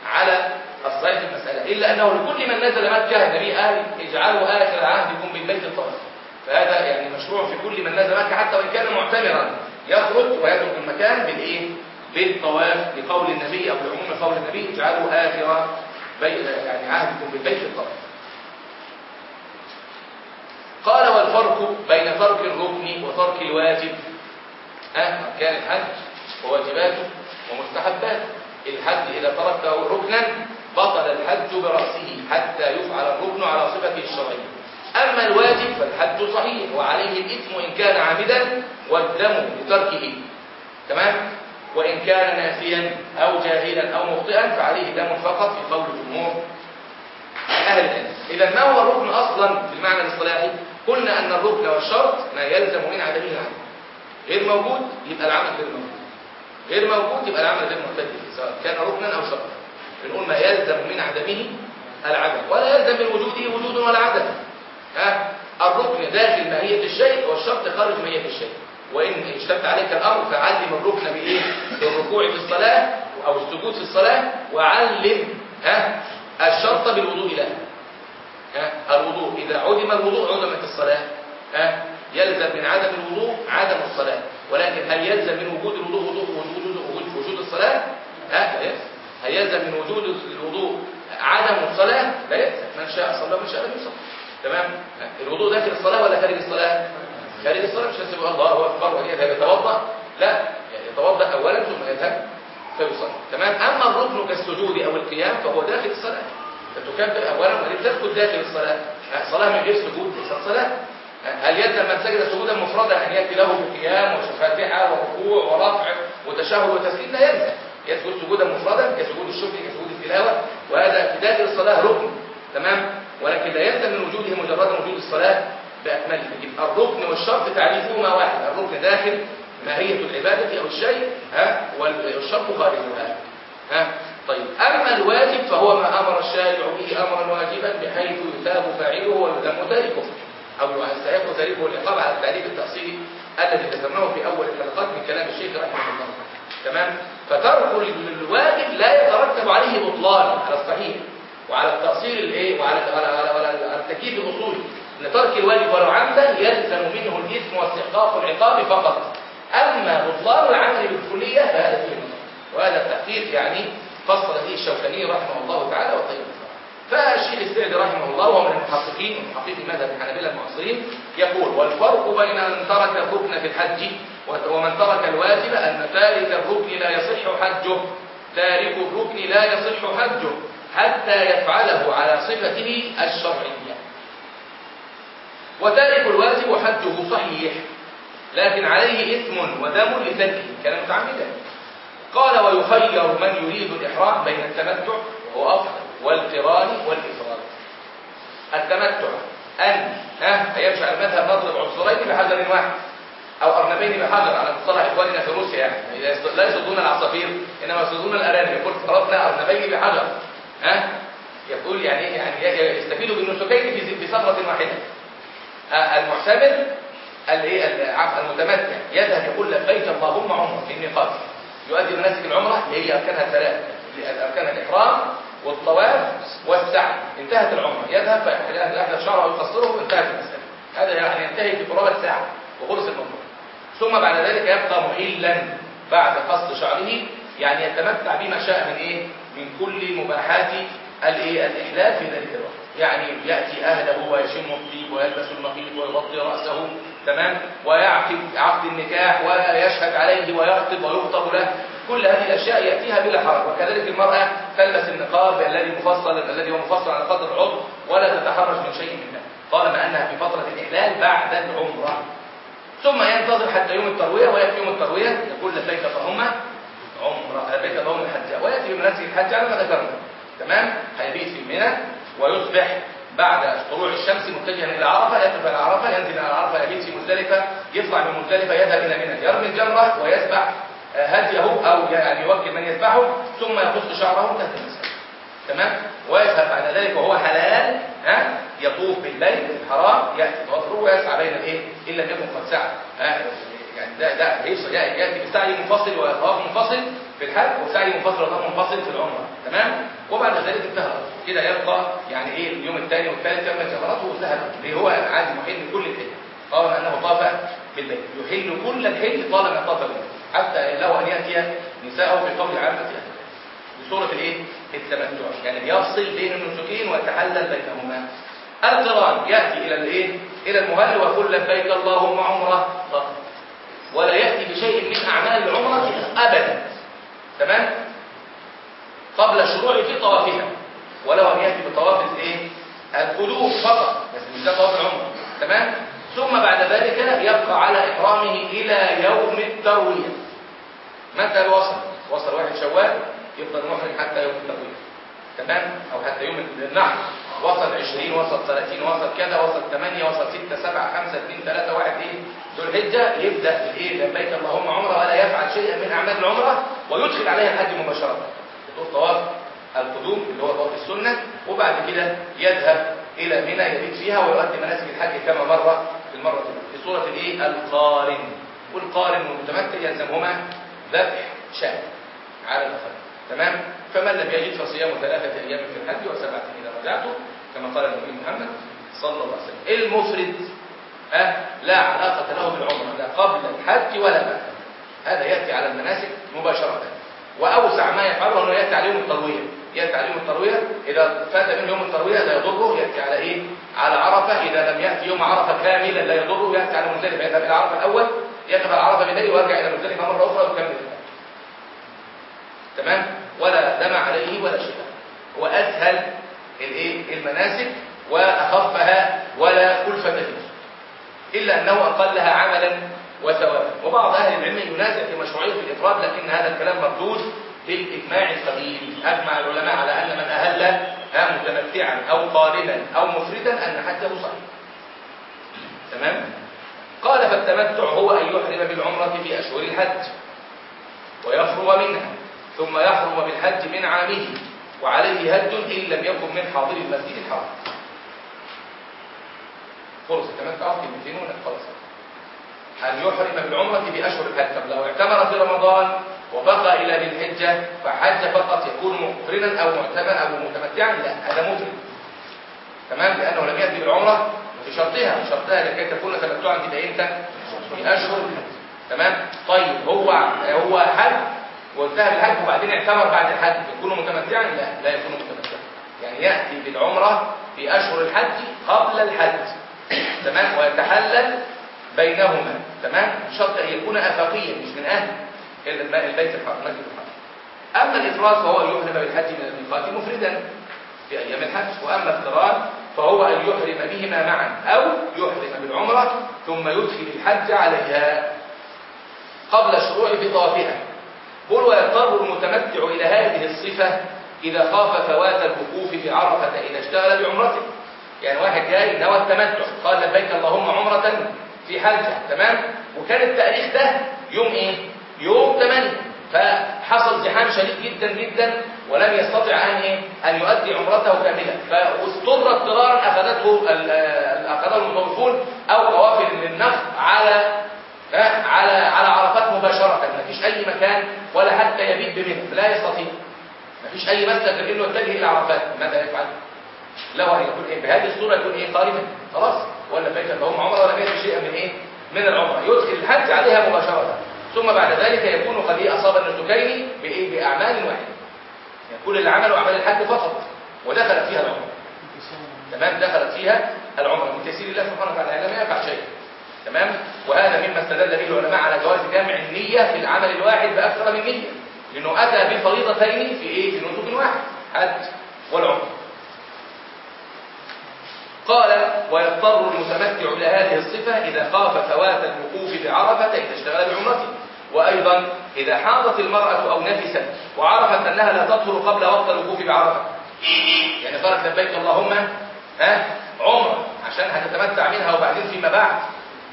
على الصحيح المسألة. إلا أنه لكل من نزل مكة النبي قال اجعلوا آخر عهدكم بالبيت الطاهر. فهذا يعني مشروع في كل من نزل مكة حتى وإن كان معتمرا. يخرج ويترك المكان بالإيه؟ بالطواف لقول النبي أو لعموم قول النبي اجعلوا بي يعني عهدكم بالبيت الطاهر قال والفرق بين ترك الركن وترك الواجب. ها أركان الحج وواجباته ومستحباته. الحج إذا تركه ركنا بطل الحج برأسه حتى يفعل الركن على صفته الشرعية أما الواجب فالحج صحيح وعليه الإثم إن كان عامدا والدم لتركه تمام؟ وإن كان ناسيا أو جاهلا أو مخطئا فعليه دم فقط في قول جمهور أهل العلم. إذا ما هو الركن أصلا في المعنى الاصطلاحي؟ قلنا أن الركن والشرط ما يلزم من عدمه العمل. غير موجود يبقى العمل غير موجود. غير موجود يبقى العمل غير معتد سواء كان ركنا أو شرطا. بنقول ما يلزم من عدمه العدم. ولا يلزم من وجوده وجود ولا عدم. ها؟ الركن داخل ماهية الشيء والشرط خارج ماهية الشيء. وإن اشتد عليك الأمر فعلم الركن بإيه؟ بالركوع في الصلاة أو السجود في الصلاة وعلم ها؟ الشرط بالوضوء له. ها؟ الوضوء إذا عدم الوضوء عدمت الصلاة ها؟ يلزم من عدم الوضوء عدم الصلاة. ولكن هل يلزم من وجود الوضوء وضوء وجود وجود, وجود الصلاة؟ ها؟ لا هل يلزم من وجود الوضوء عدم الصلاة؟ لا يلزم. من شاء صلى ومن شاء لم يصلي. تمام؟ الوضوء داخل الصلاة ولا خارج الصلاة؟ خارج الصلاة مش هسيب الله أكبر وهي يتوضأ لا يعني يتوضأ أولا ثم يذهب فيصلي تمام؟ أما الركن كالسجود القيام فهو داخل الصلاة. فتكبر أولا وبعدين تسجد داخل الصلاة. الصلاة من غير سجود ليست صلاة. هل يلزم من سجد سجودا مفردا أن يأتي له بقيام وفاتحة وركوع ورفع وتشهد وتسليم؟ لا يلزم يسجد سجودا مفردا كسجود الشكر كسجود التلاوة. وهذا في داخل الصلاة ركن. تمام؟ ولكن لا يلزم من وجوده مجرد وجود الصلاة بأكمله. يبقى الركن والشرط تعريفهما واحد. الركن داخل ماهية العبادة أو الشيء ها والشرط خارجها ها؟ طيب. أما الواجب فهو ما أمر الشارع به أمرا واجبا بحيث يثاب فاعله ويذم تاركه أو يستحق تاركه العقاب على التعريف التأصيلي الذي ذكرناه في أول الحلقات من كلام الشيخ رحمه الله. تمام؟ فترك الواجب لا يترتب عليه بطلان على الصحيح وعلى التأصيل الايه؟ وعلى على على, على, على التكييف الأصولي. إن ترك الواجب ولو عمدا يلزم منه الإثم واستحقاق العقاب فقط. أما بطلان العمل بالكلية فهذا فيه وهذا التحقيق يعني فصل فيه الشوكاني رحمه الله تعالى وطيب فالشيخ السعدي رحمه الله وهو من المحققين ومحققي مذهب الحنابلة المعاصرين يقول والفرق بين من ترك الركن في الحج ومن ترك الواجب أن تارك الركن لا يصح حجه. تارك الركن لا يصح حجه. حتى يفعله على صفته الشرعية. وتارك الواجب حجه صحيح لكن عليه إثم ودم لتركه كان متعمدا. قال ويخير من يريد الإحرام بين التمتع وهو أفضل والقران والإفراد. التمتع أن ها على المذهب نضرب عنصرين بحجر واحد أو أرنبين بحجر على مصطلح إخواننا في روسيا. يعني لا يصدون العصافير إنما يصدون الأرانب. يقول فرضنا أرنبين بحجر ها؟ يقول يعني يعني يستفيدوا بالنسكين في صخرة واحدة. المعتمر المتمتع. يذهب يقول لبيك اللهم عمره في الميقات يؤدي مناسك العمرة اللي هي أركانها الثلاثة أركان الإحرام والطواف والسعي. انتهت العمرة. يذهب فيحلق شعره ويقصره وانتهت المسألة. هذا يعني ينتهي في قرابة ساعة وخلص الموضوع ثم بعد ذلك يبقى محلا بعد قص شعره يعني يتمتع بما شاء من إيه؟ من كل مباحات الإيه؟ الاحلال في ذلك الوقت. يعني يأتي أهله ويشم الطيب ويلبس المخيط ويغطي رأسه تمام؟ ويعقد عقد النكاح ويشهد عليه ويخطب ويخطب له. كل هذه الأشياء يأتيها بلا حرج. وكذلك المرأة تلبس النقاب الذي مفصل الذي هو مفصل على قدر العضو ولا تتحرج من شيء منه طالما أنها في فترة الإحلال بعد العمرة. ثم ينتظر حتى يوم التروية ويأتي يوم التروية يقول لبيك اللهم عمره لبيك اللهم الحج ويأتي بمناسك الحج على ما ذكرنا تمام؟ هيبيت في منى ويصبح بعد طلوع الشمس متجها إلى عرفة يقف على عرفة ينزل إلى عرفة يبيت في مزدلفة يطلع من مزدلفة يذهب إلى منى. يرمي الجمره ويسبح هديه أو يعني يوكل من يذبحه ثم يقص شعره انتهت المساله تمام؟ ويذهب بعد ذلك وهو حلال ها؟ يطوف بالبيت الحرام يأتي بوفره ويسعى بين الإيه؟ إن لم يكن قد سعى. يعني ده ده ياتي بسعي منفصل وطواف منفصل في الحج وسعي منفصل وطواف منفصل في العمرة. تمام؟ وبعد ذلك انتهى. كده يبقى يعني إيه اليوم الثاني والثالث يوم جمراته وانتهى اللي هو عادي محل كل الحج طالما أنه طاف بالبيت يحل كل الحج طالما طاف بالبيت حتى له أن يأتي نساءه بقول عامة. اهله بصوره الإيه؟ التمتع يعني بيفصل بين النسكين ويتحلل بينهما. القران يأتي إلى الإيه؟ إلى المهل ويقول لبيك اللهم عمره. فقط ولا يأتي بشيء من أعمال العمرة ابدا. تمام؟ قبل الشروع في طوافها. ولو أن يأتي بطواف الإيه؟ القلوب فقط بس مش ده طواف العمرة. تمام؟ ثم بعد ذلك يبقى على احرامه إلى يوم الترويه متى وصل وصل واحد شوال يفضل محرم حتى يوم الترويه تمام؟ أو حتى يوم النحر. وصل 20 وصل 30 وصل كذا وصل 8 وصل 6 7 5 2 3 1 إيه ذو الحجة يبدأ بالايه لبيك اللهم عمرة ولا يفعل شيئا من أعمال العمرة ويدخل عليها الحج مباشرة. يطوف طواف القدوم اللي هو طواف السنة وبعد كده يذهب إلى منى يبيت فيها ويؤدي مناسك الحج كما مر في المرة في صوره الايه القارن. والقارن والمتمتع يلزمهما ذبح شاة على الاقل تمام؟ فمن لم يجد فصيام ثلاثة أيام في الحج وسبعة إذا رجعتم كما قال النبي محمد صلى الله عليه وسلم. المفرد أه لا علاقة له بالعمرة لا قبل الحج ولا بعد. هذا يأتي على المناسك مباشرة. وأوسع ما يفعله أنه يأتي على يوم التروية. يأتي على يوم التروية إذا فات من يوم التروية لا يضره يأتي على إيه؟ على عرفة. إذا لم يأتي يوم عرفة كاملا لا يضره يأتي على مزدلفة. يذهب إلى عرفة الأول يقف على عرفة بالليل ويرجع إلى مزدلفة مرة أخرى ويكمل. تمام؟ ولا دم عليه ولا شيء هو أسهل الإيه؟ المناسك وأخفها ولا كلفة فيه إلا أنه أقلها عملا وثوابا وبعض أهل العلم ينازع في مشروعية الإفراد لكن هذا الكلام مردود بالإجماع القديم أجمع العلماء على أن من ها متمتعا أو قارنا أو مفردا أن حجه صحيح. تمام؟ قال فالتمتع هو أن يحرم بالعمرة في أشهر الحج ويفرغ منها ثم يحرم بالحج من عامه. وعليه هج إن لم يكن من حاضر المسجد الحرام. خلص التمتع في 200 ولا خلاص أن يحرم بالعمرة في أشهر الحج طب لو اعتمر في رمضان وبقى إلى ذي الحجة فحج فقط يكون مقرنا أو معتمرا أو متمتعا؟ لا هذا مفرد تمام؟ لأنه لم يأتي بالعمرة في شرطها لكي تكون تمتعا تبقى إمتى؟ في أشهر الحج تمام؟ طيب هو هو حج وانتهى بالحج وبعدين اعتمر بعد الحج يكون متمتعا؟ لا لا يكون متمتعا. يعني يأتي بالعمرة في أشهر الحج قبل الحج تمام؟ ويتحلل بينهما. تمام؟ شرط أن يكون أفقيا مش من أهل البيت الحرام المسجد الحرام. أما الإفراد فهو أن يحرم بالحج من الميقات مفردا في أيام الحج. وأما الاقتران فهو أن يحرم بهما معا أو يحرم بالعمرة ثم يدخل الحج عليها قبل الشروع في طوافها قل ويضطر المتمتع إلى هذه الصفة إذا خاف فوات الوقوف بعرفة إذا اشتغل بعمرته. يعني واحد جاي نوى التمتع قال لبيك اللهم عمرة في حجة تمام؟ وكان التاريخ ده يوم إيه؟ يوم 8 فحصل زحام شديد جدا جدا ولم يستطع أن إيه؟ أن يؤدي عمرته كامله فاضطر اضطرارا أخذته أخذه المطوفون أو قوافل للنفط على على على عرفات مباشرة. ما فيش أي مكان ولا حتى يبيت بمنى لا يستطيع. ما فيش أي مسلك غير إنه يتجه إلى عرفات. ماذا يفعل؟ لو هيكون إيه؟ بهذه الصورة يكون إيه؟ قاربا. خلاص؟ ولا فايت لهم عمره ولا فايت شيئا من إيه؟ من العمره يدخل الحج عليها مباشرة. ثم بعد ذلك يكون قد إيه؟ أصاب النسكين بإيه؟ بأعمال واحدة. يكون اللي عملوا اعمال الحج فقط. ودخلت فيها العمرة. تمام؟ دخلت فيها العمرة. من تيسير الله سبحانه وتعالى. لم يقع شيء. تمام؟ وهذا مما استدل به العلماء على جواز جمع النية في العمل الواحد بأكثر من نية لأنه أتى بالفريضتين في إيه؟ في نسك واحد حج والعمره قال ويضطر المتمتع إلى هذه الصفة إذا خاف فوات الوقوف بعرفة إذا اشتغل بعمرته. وأيضا إذا حاضت المرأة أو نفست وعرفت أنها لا تطهر قبل وقت الوقوف بعرفة. يعني قالت لبيك اللهم ها عمرة عشان هتتمتع منها وبعدين فيما بعد.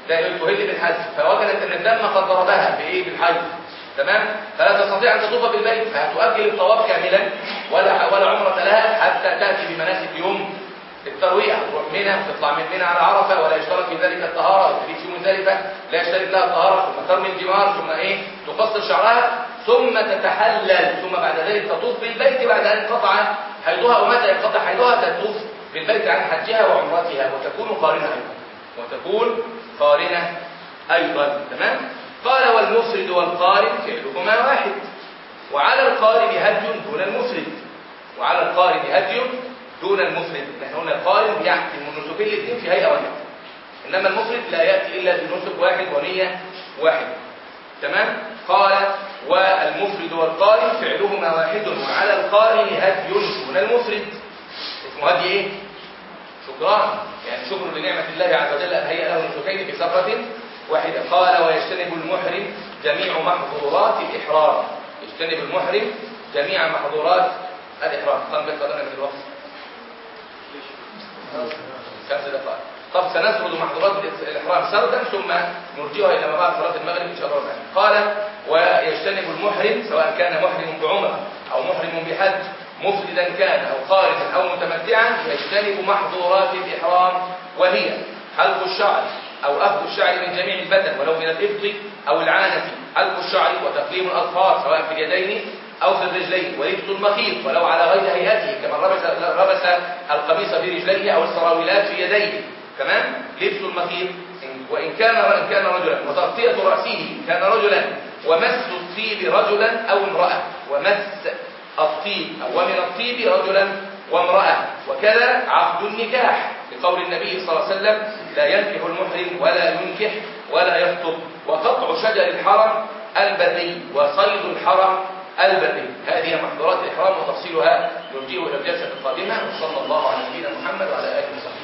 ده تهل بالحج فوجدت أن الدم قد ضربها بايه بالحج تمام؟ فلا تستطيع أن تطوف بالبيت. فهتؤجل الطواف كاملا ولا ولا عمرة لها حتى تأتي بمناسك يوم الترويع. تروح منى وتطلع من منى على عرفة ولا يشترط في ذلك الطهارة. وتريد يوم ذلك لا يشترط لها الطهارة. ثم ترمي الجمار ثم إيه؟ تقصر شعرها ثم تتحلل. ثم بعد ذلك تطوف بالبيت. بعد ان انقطع حيضها. ومتى ينقطع حيضها؟ تطوف بالبيت عن حجها وعمرتها. وتكون قارنه أيضا وتكون قارنة أيضا تمام؟ قال والمفرد والقارن فعلهما واحد. وعلى القارن هدي دون المفرد. وعلى القارن هدي دون المفرد. إحنا قلنا القارن يحكم النسكين الاثنين في هيئة واحدة. إنما المفرد لا يأتي إلا بنسك واحد ونية واحدة تمام؟ قال والمفرد والقارن فعلهما واحد. وعلى القارن هدي دون المفرد. اسمه هدي إيه؟ شكران. يعني شكر لنعمة الله عز وجل أن هيأ له نسكين في سفرة واحدة. قال ويجتنب المحرم جميع محظورات الإحرام. يجتنب المحرم جميع محظورات الإحرام. كم بقدرنا من الوقت. خمس دقائق طب سنسرد محظورات الإحرام سردا ثم نرجعها إلى ما بعد صلاة المغرب إن شاء الله قال ويجتنب المحرم سواء كان محرم بعمرة أو محرم بحج. مفردا كان أو قارنا أو متمتعا يجتنب محظورات الإحرام وهي حلق الشعر أو أخذ الشعر من جميع البدن ولو من الإبط أو العانة حلق الشعر وتقليم الأظفار سواء في اليدين أو في الرجلين ولبس المخيط ولو على غير هيئته كما ربس, ربس القميص في رجليه أو السراويلات في يديه. تمام؟ لبس المخيط. وإن كان إن كان رجلا وتغطية رأسه كان رجلا ومس الطيب رجلا أو امرأة ومس الطيب ومن الطيب رجلا وامرأة. وكذا عقد النكاح. لقول النبي صلى الله عليه وسلم لا ينكح المحرم ولا ينكح ولا يخطب. وقطع شجر الحرم البري وصيد الحرم البرية هذه محظورات الإحرام وتفصيلها نلقيه إلى الجلسة القادمة. وصلى الله على نبينا محمد وعلى آله وصحبه.